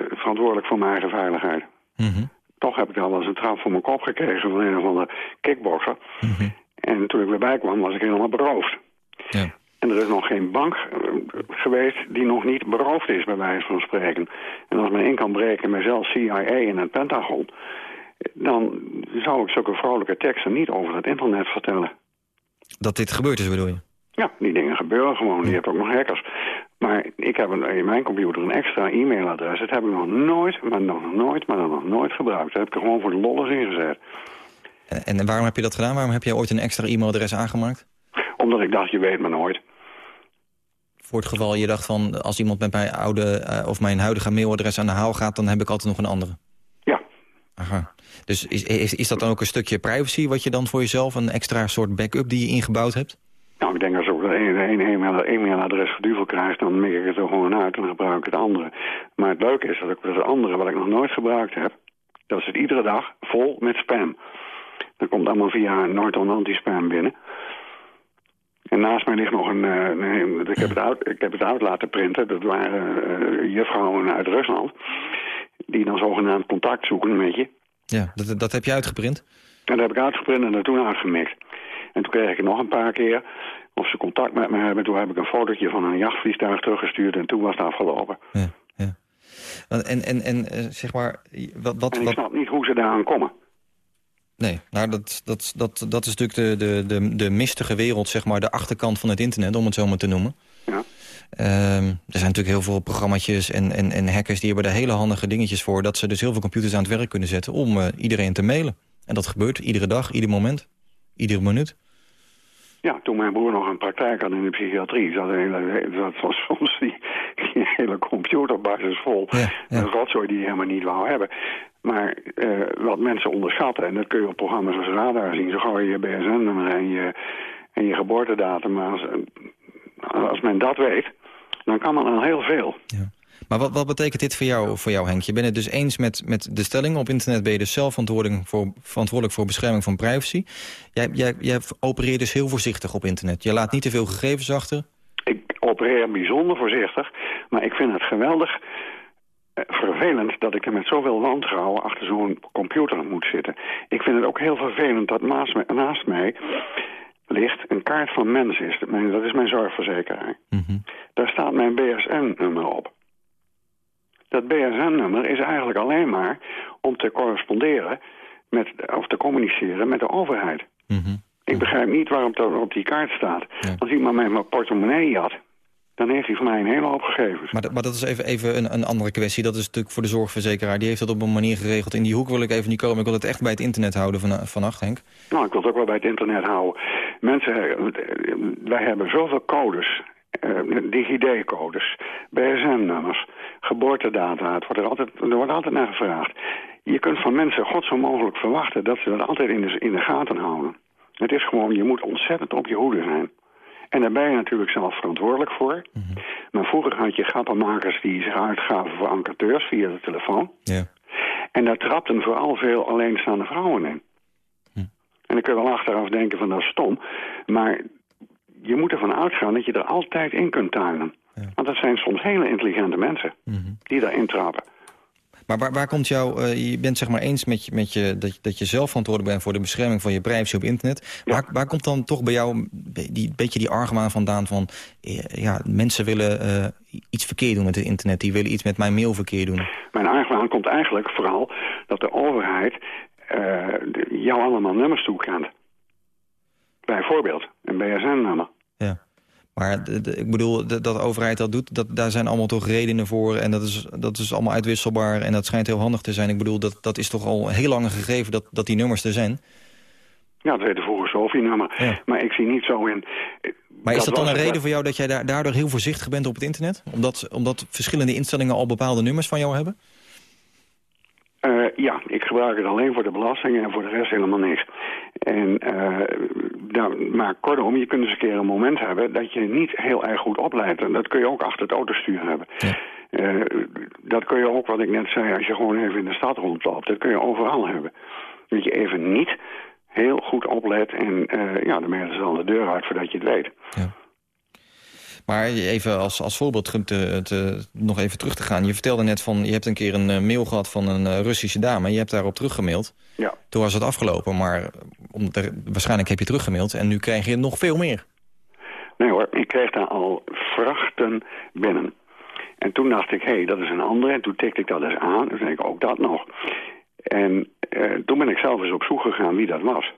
verantwoordelijk voor mijn eigen veiligheid. Mhm. Toch heb ik al wel eens een trap voor mijn kop gekregen van een of andere kickboxer. Mhm. En toen ik weer bij kwam, was ik helemaal beroofd. Ja. En er is nog geen bank eh, geweest die nog niet beroofd is, bij wijze van spreken. En als men in kan breken met zelfs CIA en het Pentagon... dan zou ik zulke vrolijke teksten niet over het internet vertellen. Dat dit gebeurd is, bedoel je? Ja, die dingen gebeuren gewoon. Je hebt ook nog hackers. Maar ik heb een, in mijn computer een extra e-mailadres. Dat heb ik nog nooit, maar nog nooit, maar nog nooit gebruikt. Dat heb ik er gewoon voor de lolles ingezet. En, en waarom heb je dat gedaan? Waarom heb jij ooit een extra e-mailadres aangemaakt? Omdat ik dacht, je weet maar nooit. Voor het geval je dacht van, als iemand met mijn oude eh, of mijn huidige mailadres aan de haal gaat, dan heb ik altijd nog een andere. Aha. Dus is, is, is dat dan ook een stukje privacy wat je dan voor jezelf, een extra soort backup die je ingebouwd hebt? Nou, ik denk als ik e-mail- e-mailadres geduvel krijg, dan mik ik het er gewoon uit en dan gebruik ik het andere. Maar het leuke is dat ik dat andere, wat ik nog nooit gebruikt heb, dat zit iedere dag vol met spam. Dat komt allemaal via Norton anti-spam binnen. En naast mij ligt nog een... eh, nee, ik, heb het uit, ik heb het uit laten printen. Dat waren eh, juffrouwen uit Rusland. Die dan zogenaamd contact zoeken met je. Ja, dat, dat heb je uitgeprint? En dat heb ik uitgeprint en er toen uitgemikt. En toen kreeg ik nog een paar keer of ze contact met me hebben. Toen heb ik een fotootje van een jachtvliegtuig teruggestuurd en toen was het afgelopen. En, en, en eh, zeg maar, wat... wat, En ik snap niet hoe ze daaraan komen. Nee, nou dat, dat, dat, dat is natuurlijk de, de, de, de mistige wereld, zeg maar, de achterkant van het internet, om het zo maar te noemen. Ja. Ehm, er zijn natuurlijk heel veel programma's en, en, en hackers die hebben daar hele handige dingetjes voor... dat ze dus heel veel computers aan het werk kunnen zetten om eh, iedereen te mailen. En dat gebeurt iedere dag, ieder moment, iedere minuut. Ja, toen mijn broer nog een praktijk had in de psychiatrie... zat, een hele, was soms die, die hele computerbasis vol. Een rotzooi die je helemaal niet wou hebben. Maar eh, wat mensen onderschatten, en dat kun je op programma's als Radar zien... zo gauw je je BSN-nummer en je, en je geboortedatum... Maar als, als men dat weet, dan kan men al heel veel. Maar wat, wat betekent dit voor jou, voor jou, Henk? Je bent het dus eens met, met de stelling. Op internet ben je dus zelf verantwoordelijk voor, verantwoordelijk voor bescherming van privacy. Jij, jij, jij opereert dus heel voorzichtig op internet. Je laat niet te veel gegevens achter. Ik opereer bijzonder voorzichtig, maar ik vind het geweldig eh, vervelend dat ik er met zoveel wantrouwen achter zo'n computer moet zitten. Ik vind het ook heel vervelend dat naast mij, naast mij ligt een kaart van mens is. Dat is mijn zorgverzekeraar. Daar staat mijn BSN-nummer op. Dat BSN-nummer is eigenlijk alleen maar om te corresponderen met, of te communiceren met de overheid. Ik begrijp niet waarom dat op die kaart staat. Als iemand mij mijn portemonnee jat, dan heeft hij van mij een hele hoop gegevens. Maar, dat- maar dat is even, even een, een andere kwestie. Dat is natuurlijk voor de zorgverzekeraar. Die heeft dat op een manier geregeld. In die hoek wil ik even niet komen. Ik wil het echt bij het internet houden van, vannacht, Henk. Nou, ik wil het ook wel bij het internet houden. Mensen, eh, wij hebben zoveel codes, eh, DigiD-codes, BSN-nummers, geboortedata. Het wordt er, altijd, er wordt altijd naar gevraagd. Je kunt van mensen god zo mogelijk verwachten dat ze dat altijd in de, in de gaten houden. Het is gewoon, je moet ontzettend op je hoede zijn. En daar ben je natuurlijk zelf verantwoordelijk voor. Maar vroeger had je grappenmakers die zich uitgaven voor enquêteurs via de telefoon. Ja. En daar trapten vooral veel alleenstaande vrouwen in. En dan kun je wel achteraf denken van dat is stom. Maar je moet ervan uitgaan dat je er altijd in kunt tuinen. Want dat zijn soms hele intelligente mensen die daarin trappen. Maar waar, waar komt jouw... eh, je bent zeg maar eens met je, met je, dat, dat je zelf verantwoordelijk bent... voor de bescherming van je privacy op internet. Waar, waar komt dan toch bij jou die beetje die argwaan vandaan van... eh, ja, mensen willen eh, iets verkeerd doen met het internet. Die willen iets met mijn mailverkeer doen. Mijn argwaan komt eigenlijk vooral dat de overheid de- jou allemaal nummers toekent. Bijvoorbeeld een BSN-nummer. Maar de- de- ik bedoel, dat de overheid dat doet, dat, daar zijn allemaal toch redenen voor. En dat is, dat is allemaal uitwisselbaar en dat schijnt heel handig te zijn. Ik bedoel, dat, dat is toch al heel lang gegeven dat, dat die nummers er zijn. Ja, dat de vroeger Sophie-nummer. Maar ik zie niet zo in... Maar is dat dan een reden voor jou dat jij daar, daardoor heel voorzichtig bent op het internet? Omdat, omdat verschillende instellingen al bepaalde nummers van jou hebben? Eh, ja, ik gebruik het alleen voor de belastingen en voor de rest helemaal niks. En, eh, daar, maar kortom, je kunt eens een keer een moment hebben dat je niet heel erg goed opleidt. En dat kun je ook achter het autostuur hebben. Eh, dat kun je ook, wat ik net zei, als je gewoon even in de stad rondloopt. Dat kun je overal hebben. Dat je even niet heel goed oplet en ja, dan ben je dan de deur uit voordat je het weet. Maar even als, als voorbeeld te, te, nog even terug te gaan. Je vertelde net van, je hebt een keer een eh, mail gehad van een eh, Russische dame. Je hebt daarop teruggemaild. Ja. Toen was het afgelopen, maar er, waarschijnlijk heb je teruggemaild. En nu krijg je nog veel meer. Nee hoor, ik kreeg daar al vrachten binnen. En toen dacht ik, hé, hey, dat is een andere. En toen tikte ik dat eens aan. Toen zei ik, ook dat nog. En eh, toen ben ik zelf eens op zoek gegaan wie dat was.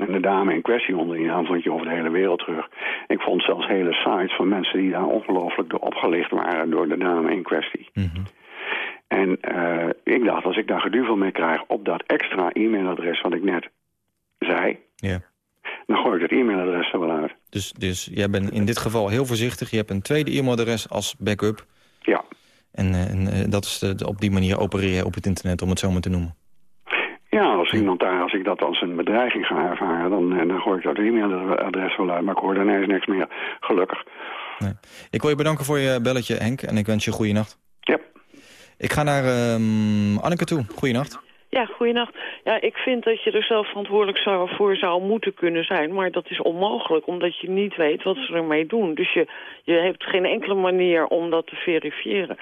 En de dame in kwestie onder die naam vond je over de hele wereld terug. Ik vond zelfs hele sites van mensen die daar ongelooflijk door opgelicht waren door de dame in kwestie. En eh, ik dacht, als ik daar geduvel mee krijg op dat extra e-mailadres wat ik net zei... Dan gooi ik dat e-mailadres er wel uit. Dus, dus jij bent in dit geval heel voorzichtig. Je hebt een tweede e-mailadres als backup. Ja. En, eh, en eh, dat is de, op die manier opereer je op het internet, om het zo maar te noemen. Ja, als iemand daar, als ik dat als een bedreiging ga ervaren, dan, eh, dan gooi ik dat e-mailadres wel uit. Maar ik hoor daarna eens niks meer, gelukkig. Ik wil je bedanken voor je belletje, Henk. En ik wens je een goede nacht. Ja. Ik ga naar ehm, Anneke toe. Goeienacht. Ja, goeienacht. Ja, ik vind dat je er zelf verantwoordelijk zou, voor zou moeten kunnen zijn. Maar dat is onmogelijk, omdat je niet weet wat ze ermee doen. Dus je, je hebt geen enkele manier om dat te verifiëren.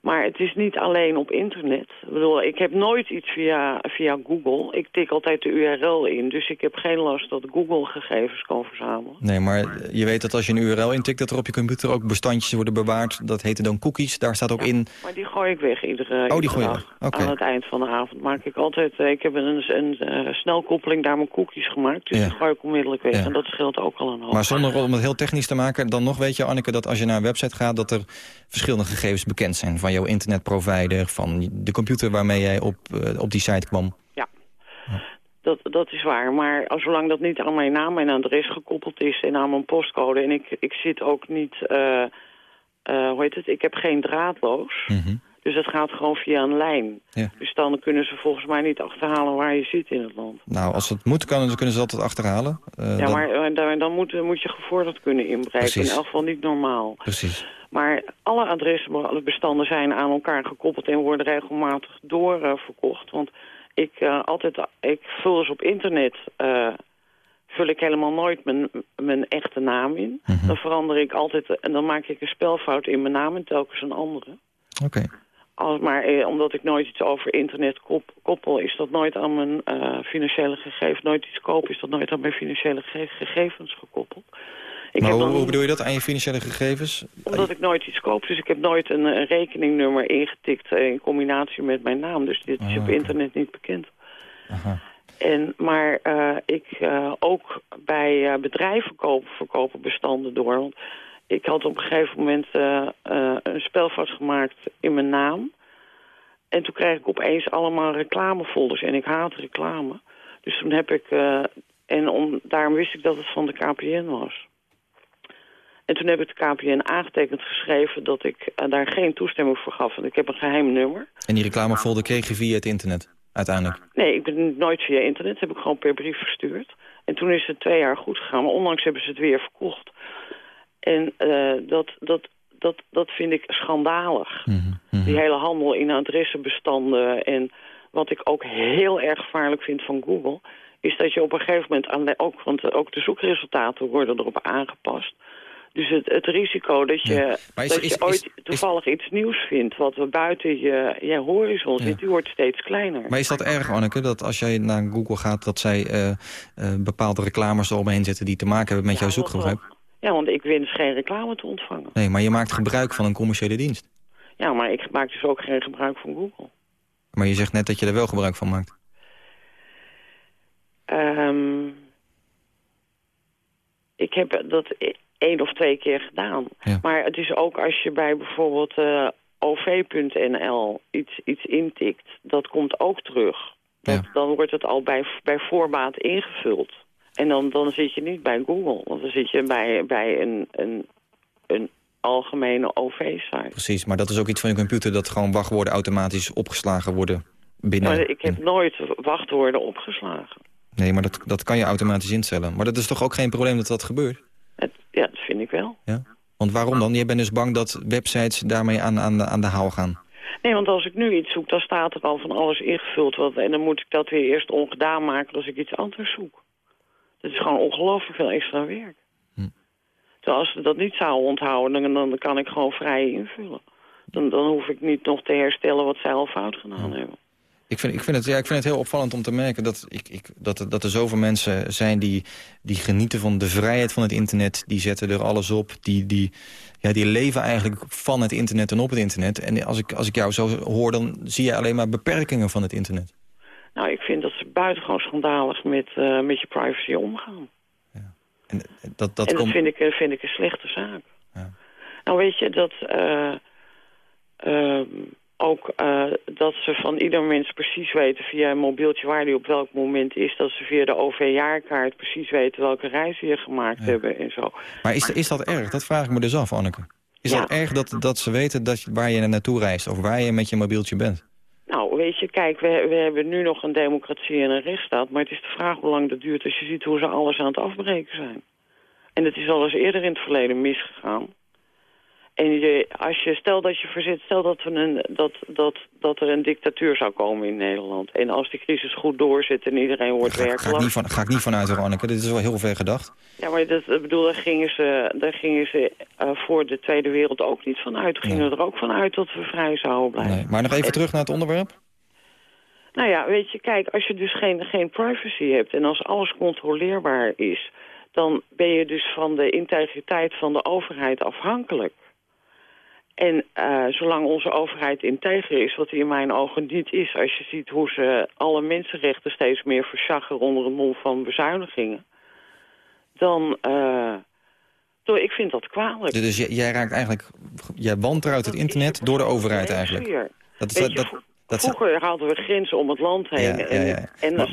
Maar het is niet alleen op internet. Ik bedoel, ik heb nooit iets via, via Google. Ik tik altijd de URL in. Dus ik heb geen last dat Google gegevens kan verzamelen. Nee, maar je weet dat als je een URL intikt... dat er op je computer ook bestandjes worden bewaard. Dat heten dan cookies. Daar staat ook in... Maar die gooi ik weg iedere, Oh, die gooi je dag. Aan het eind van de avond maak ik altijd... eh, Ik heb een, een, eh, snelkoppeling daar mijn cookies gemaakt. Dus Ja. die gooi ik onmiddellijk weg. Ja. En dat scheelt ook al een hoop. Maar zonder om het heel technisch te maken... dan nog weet je, Anneke, dat als je naar een website gaat... dat er verschillende gegevens bekend zijn. Van jouw internetprovider, van de computer waarmee jij op, eh, op die site kwam. Dat, dat is waar. Maar zolang dat niet aan mijn naam en adres gekoppeld is... en aan mijn postcode... en ik, ik zit ook niet... eh, eh, hoe heet het? Ik heb geen draadloos. Dus het gaat gewoon via een lijn. Ja. Dus dan kunnen ze volgens mij niet achterhalen waar je zit in het land. Nou, als het moet, kan, dan kunnen ze altijd achterhalen. Eh, ja, dan- maar eh, daar, dan moet, moet je gevorderd kunnen inbreken. Precies. In elk geval niet normaal. Precies. Maar alle adresbestanden zijn aan elkaar gekoppeld en worden regelmatig doorverkocht. Want ik, eh, altijd, ik vul dus op internet, vul ik helemaal nooit mijn, mijn echte naam in. Dan verander ik altijd, en dan maak ik een spelfout in mijn naam en telkens een andere. Oké. Als, maar eh, omdat ik nooit iets over internet kop- koppel, is dat nooit aan mijn eh, financiële gegevens, nooit iets koop, is dat nooit aan mijn financiële ge- gegevens gekoppeld. Ik maar hoe, dan- hoe bedoel je dat aan je financiële gegevens? omdat ik nooit iets koop, dus ik heb nooit een, een rekeningnummer ingetikt eh, in combinatie met mijn naam. Dus dit is Ah, op oké. internet niet bekend. En, maar eh, ik ook bij bedrijven kopen, verkopen bestanden door. Want ik had op een gegeven moment eh, eh, een spelfout gemaakt in mijn naam. En toen kreeg ik opeens allemaal reclamefolders. En ik haat reclame. Dus toen heb ik... eh, en om, daarom wist ik dat het van de KPN was. En toen heb ik de KPN aangetekend geschreven dat ik daar geen toestemming voor gaf. Want ik heb een geheim nummer. En die reclamefolder kreeg je via het internet, uiteindelijk. Nee, ik ben nooit via internet. heb ik gewoon per brief verstuurd. En toen is het twee jaar goed gegaan. Maar onlangs hebben ze het weer verkocht. En eh, dat, dat, dat, dat vind ik schandalig. Die hele handel in adressenbestanden. En wat ik ook heel erg gevaarlijk vind van Google... is dat je op een gegeven moment... Aan de, ook, want ook de zoekresultaten worden erop aangepast... Dus het, het risico dat je, is- dat je is- ooit toevallig iets nieuws vindt... wat we buiten je, je horizon zit, die wordt steeds kleiner. Maar is dat erg, Anneke, dat als jij naar Google gaat... dat zij eh, eh, bepaalde reclames eromheen zetten die te maken hebben met jouw zoekgebruik? Ja, want ik wens geen reclame te ontvangen. Nee, maar je maakt gebruik van een commerciële dienst. Ja, maar ik maak dus ook geen gebruik van Google. Maar je zegt net dat je er wel gebruik van maakt. Ehm, ik heb dat... één of twee keer gedaan. Maar het is ook als je bij bijvoorbeeld eh, ov.nl iets, iets intikt, dat komt ook terug. Dat, Dan wordt het al bij, bij voorbaat ingevuld. En dan, dan zit je niet bij Google, want dan zit je bij, bij een, een, een algemene OV-site. Precies, maar dat is ook iets van je computer... dat gewoon wachtwoorden automatisch opgeslagen worden binnen... Maar ik heb nooit wachtwoorden opgeslagen. Nee, maar dat, dat kan je automatisch instellen. Maar dat is toch ook geen probleem dat dat gebeurt? Het, ja, dat vind ik wel. Ja? Want waarom dan? Je bent dus bang dat websites daarmee aan, aan, de, aan de haal gaan? Nee, want als ik nu iets zoek, dan staat er al van alles ingevuld. Wat, en dan moet ik dat weer eerst ongedaan maken als ik iets anders zoek. Dat is gewoon ongelooflijk veel extra werk. Hm. Terwijl als ze dat niet zou onthouden, dan, dan kan ik gewoon vrij invullen. Dan, dan hoef ik niet nog te herstellen wat zij al fout gedaan hebben. Ik vind, ik, vind het, ja, ik vind het heel opvallend om te merken dat, ik, ik, dat, dat er zoveel mensen zijn... Die, die genieten van de vrijheid van het internet. Die zetten er alles op. Die, die, ja, die leven eigenlijk van het internet en op het internet. En als ik, als ik jou zo hoor, dan zie je alleen maar beperkingen van het internet. Nou, ik vind dat ze buitengewoon schandalig met, uh, met je privacy omgaan. Ja. En dat, dat, en dat komt... vind, ik, vind ik een slechte zaak. Ja. Nou, weet je, dat... Uh, uh, ook uh, dat ze van ieder mens precies weten via een mobieltje waar die op welk moment is. Dat ze via de OV-jaarkaart precies weten welke reis je gemaakt hebben en zo. Maar is, is dat erg? Dat vraag ik me dus af, Anneke. Is dat erg dat, dat ze weten dat, waar je naartoe reist of waar je met je mobieltje bent? Nou, weet je, kijk, we, we hebben nu nog een democratie en een rechtsstaat... maar het is de vraag hoe lang dat duurt als je ziet hoe ze alles aan het afbreken zijn. En het is al eens eerder in het verleden misgegaan. En je, als je, stel dat je verzet, stel dat, we een, dat, dat, dat er een dictatuur zou komen in Nederland. En als die crisis goed doorzet en iedereen wordt werkloos... Ga ik niet van, ga ik niet vanuit, Anneke. Dit is wel heel ver gedacht. Ja, maar dat, ik bedoel, daar gingen ze, daar gingen ze uh, voor de Tweede Wereld ook niet vanuit. Gingen nee. er ook vanuit dat we vrij zouden blijven. Nee, maar nog even en, terug naar het onderwerp. Nou ja, weet je, kijk, als je dus geen, geen privacy hebt... en als alles controleerbaar is... dan ben je dus van de integriteit van de overheid afhankelijk. En uh, zolang onze overheid integer is, wat die in mijn ogen niet is... als je ziet hoe ze alle mensenrechten steeds meer verzaggen... onder het mom van bezuinigingen... dan... Uh, door, ik vind dat kwalijk. Dus jij raakt eigenlijk... Jij wantrouwt het internet door de overheid eigenlijk. Dat is, dat, dat Vroeger hadden we grenzen om het land heen. Ja, ja, ja. En, dan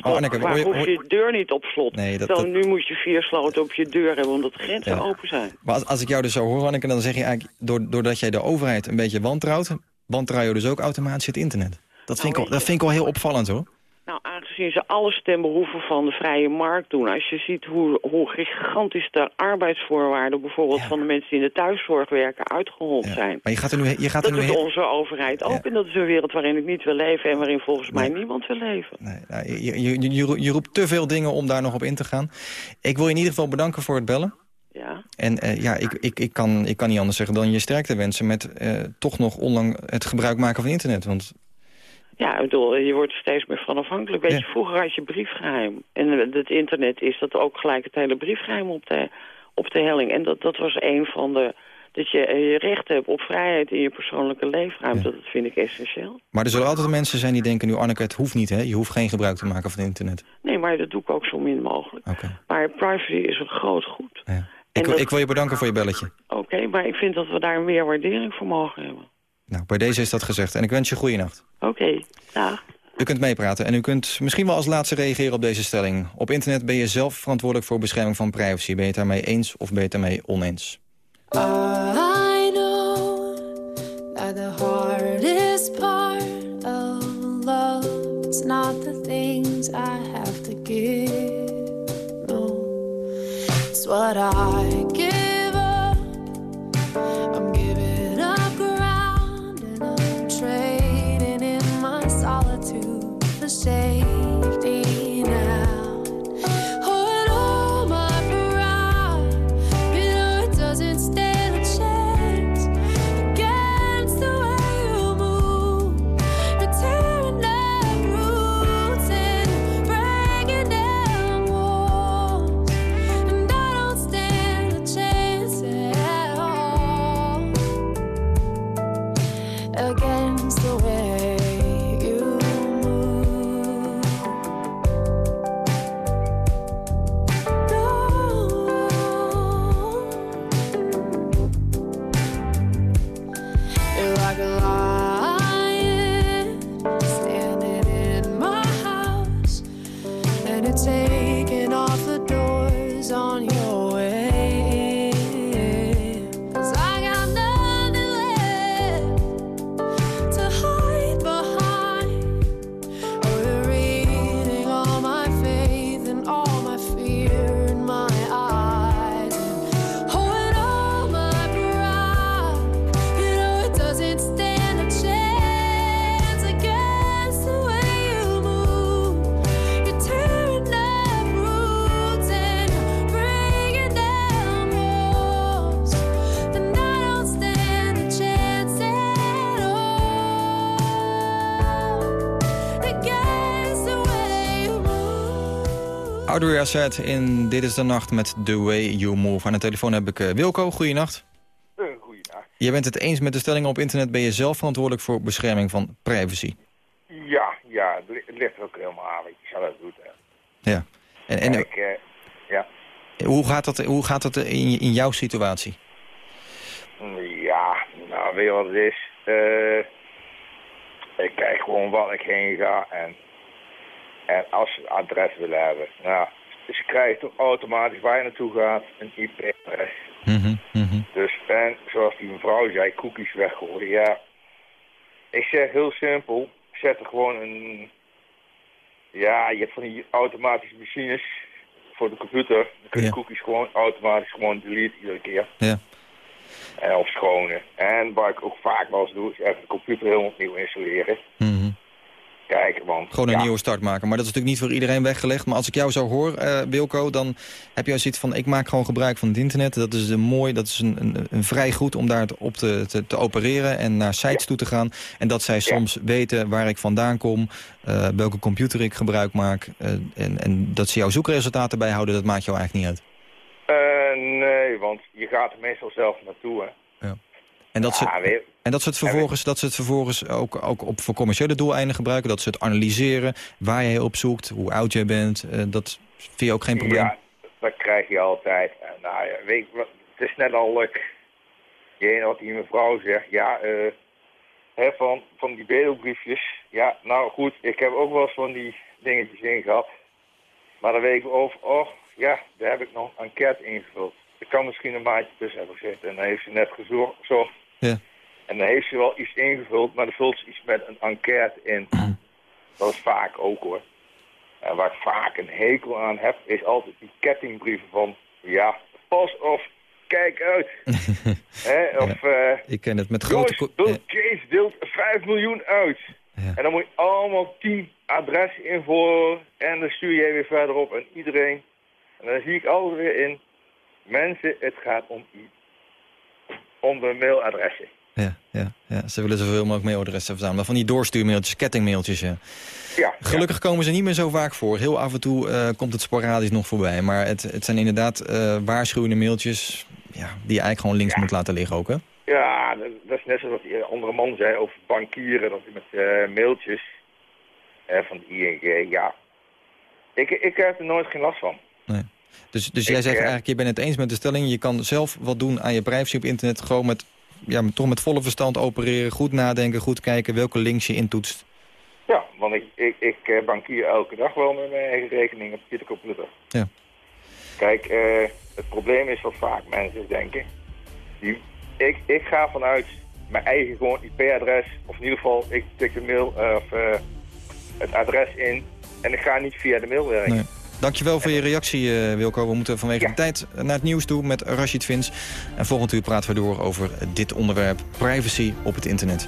hoef je je deur niet op slot. Nee, dat, dat... nu moet je vier sloten op je deur hebben omdat de grenzen open zijn. Maar als, als ik jou dus zo hoor, Anneke, dan zeg je eigenlijk... doordat jij de overheid een beetje wantrouwt... wantrouw je dus ook automatisch het internet. Dat vind, nou, ik, al, dat vind ik al heel opvallend, hoor. Nou, aangezien ze alles ten behoeve van de vrije markt doen... als je ziet hoe, hoe gigantisch de arbeidsvoorwaarden... bijvoorbeeld ja. van de mensen die in de thuiszorg werken... uitgehold ja. zijn. Maar je gaat er nu, je gaat dat er nu doet onze overheid ook. Ja. En dat is een wereld waarin ik niet wil leven... en waarin volgens nee. mij niemand wil leven. Nee, nou, je, je, je, je roept te veel dingen om daar nog op in te gaan. Ik wil je in ieder geval bedanken voor het bellen. Ja. En uh, ja, ik, ik, ik, kan, ik kan niet anders zeggen dan je sterkte wensen... met uh, toch nog onlang het gebruik maken van internet. Want ja, ik bedoel, je wordt er steeds meer van afhankelijk. Weet ja. je, vroeger had je briefgeheim. En het internet is dat ook gelijk het hele briefgeheim op de, op de helling. En dat, dat was een van de... Dat je je recht hebt op vrijheid in je persoonlijke leefruimte. Ja. Dat vind ik essentieel. Maar er zullen altijd mensen zijn die denken... nu Anneke, het hoeft niet, hè? Je hoeft geen gebruik te maken van het internet. Nee, maar dat doe ik ook zo min mogelijk. Okay. Maar privacy is een groot goed. Ja. Ik, dat... ik, wil je bedanken voor je belletje. Oké, okay, maar ik vind dat we daar meer waardering voor mogen hebben. Nou, bij deze is dat gezegd. En ik wens je goede nacht. Oké, okay, dag. U kunt meepraten en u kunt misschien wel als laatste reageren op deze stelling. Op internet ben je zelf verantwoordelijk voor bescherming van privacy. Ben je het daarmee eens of ben je het daarmee oneens? I know that the hardest part of love is not the things I have to give. No, it's what I Audrey Asset in Dit is de Nacht met The Way You Move. Aan de telefoon heb ik uh, Wilco. Goeienacht. Uh, goeienacht. Je bent het eens met de stelling op internet. Ben je zelf verantwoordelijk voor bescherming van privacy? Ja, ja. Het ligt er ook helemaal aan wat je zelf doet. Hè. Ja. En, en Kijk, uh, ja. Hoe gaat dat, hoe gaat dat in, in jouw situatie? Ja, nou weet je wat het is? Uh, ik kijk gewoon waar ik heen ga en, en als ze een adres willen hebben. Nou, ze krijgen toch automatisch waar je naartoe gaat een IP-adres. Mm -hmm, mm -hmm. Dus en zoals die mevrouw zei, cookies weggooien. Ja, ik zeg heel simpel, zet er gewoon een... Ja, je hebt van die automatische machines voor de computer. Dan kun je Ja. cookies gewoon automatisch gewoon delete iedere keer. Ja. En of schonen. En wat ik ook vaak wel eens doe, is even de computer helemaal opnieuw installeren. Mhm. Want... Gewoon een ja, nieuwe start maken. Maar dat is natuurlijk niet voor iedereen weggelegd. Maar als ik jou zo hoor, eh Wilco, dan heb je zoiets van... ik maak gewoon gebruik van het internet. Dat is een mooi, dat is een, een, een vrij goed om daar op te, te, te opereren... en naar sites toe te gaan. En dat zij soms weten waar ik vandaan kom... eh, welke computer ik gebruik maak... eh, en, en dat ze jouw zoekresultaten bijhouden, dat maakt jou eigenlijk niet uit. nee, want je gaat er meestal zelf naartoe, hè. En dat, Ja, ze, weer- en dat ze het vervolgens, dat ze het vervolgens ook, ook op voor commerciële doeleinden gebruiken. Dat ze het analyseren, waar je op zoekt, hoe oud jij bent. eh, dat vind je ook geen probleem. Ja, dat krijg je altijd. En, nou ja, weet je het is net al uh, je wat die mevrouw zegt. Ja, eh hè, van, van die bedelbriefjes. Ja, nou goed, ik heb ook wel eens van die dingetjes in gehad. Maar dan weet ik over, oh ja, daar heb ik nog een enquête ingevuld. Er kan misschien een maatje tussen hebben gezeten. En dan heeft ze net gezor- gezocht. Ja. En dan heeft ze wel iets ingevuld, maar dan vult ze iets met een enquête in. Dat is vaak ook hoor. En waar ik vaak een hekel aan heb, is altijd die kettingbrieven van... Ja, pas of kijk uit. Of, eh, Ik ken het met grote... Bill Gates deelt 5 miljoen uit. En dan moet je allemaal 10 adressen invullen. En dan stuur jij weer verder op. En iedereen. En dan zie ik altijd weer in. Mensen, het gaat om, om de mailadressen. Ja, ja, ja, ze willen zoveel mogelijk mailadressen verzamelen. Van die doorstuurmailtjes, kettingmailtjes, ja. Ja, Gelukkig komen ze niet meer zo vaak voor. Heel af en toe eh, komt het sporadisch nog voorbij. Maar het, het zijn inderdaad eh, waarschuwende mailtjes... Ja, die je eigenlijk gewoon links moet laten liggen ook, hè? Ja, dat, is net zoals die andere man zei over bankieren. Dat met eh, mailtjes van de ING, ja. Ik, ik heb er nooit geen last van. Dus, dus jij Ik, zegt eigenlijk, je bent het eens met de stelling... je kan zelf wat doen aan je privacy op internet... gewoon met, ja, toch met volle verstand opereren... goed nadenken, goed kijken welke links je intoetst. Ja, want ik, ik, ik eh, bankier elke dag wel met mijn eigen rekening op de computer. Ja. Kijk, eh, het probleem is wat vaak mensen denken. Die, ik, ik ga vanuit mijn eigen gewoon IP-adres, of in ieder geval, ik tik de mail eh, of het adres in en ik ga niet via de mail werken. Nee. Dankjewel voor je reactie, eh, Wilco. We moeten vanwege de tijd naar het nieuws toe met Rashid Vins. En volgend uur praten we door over dit onderwerp privacy op het internet.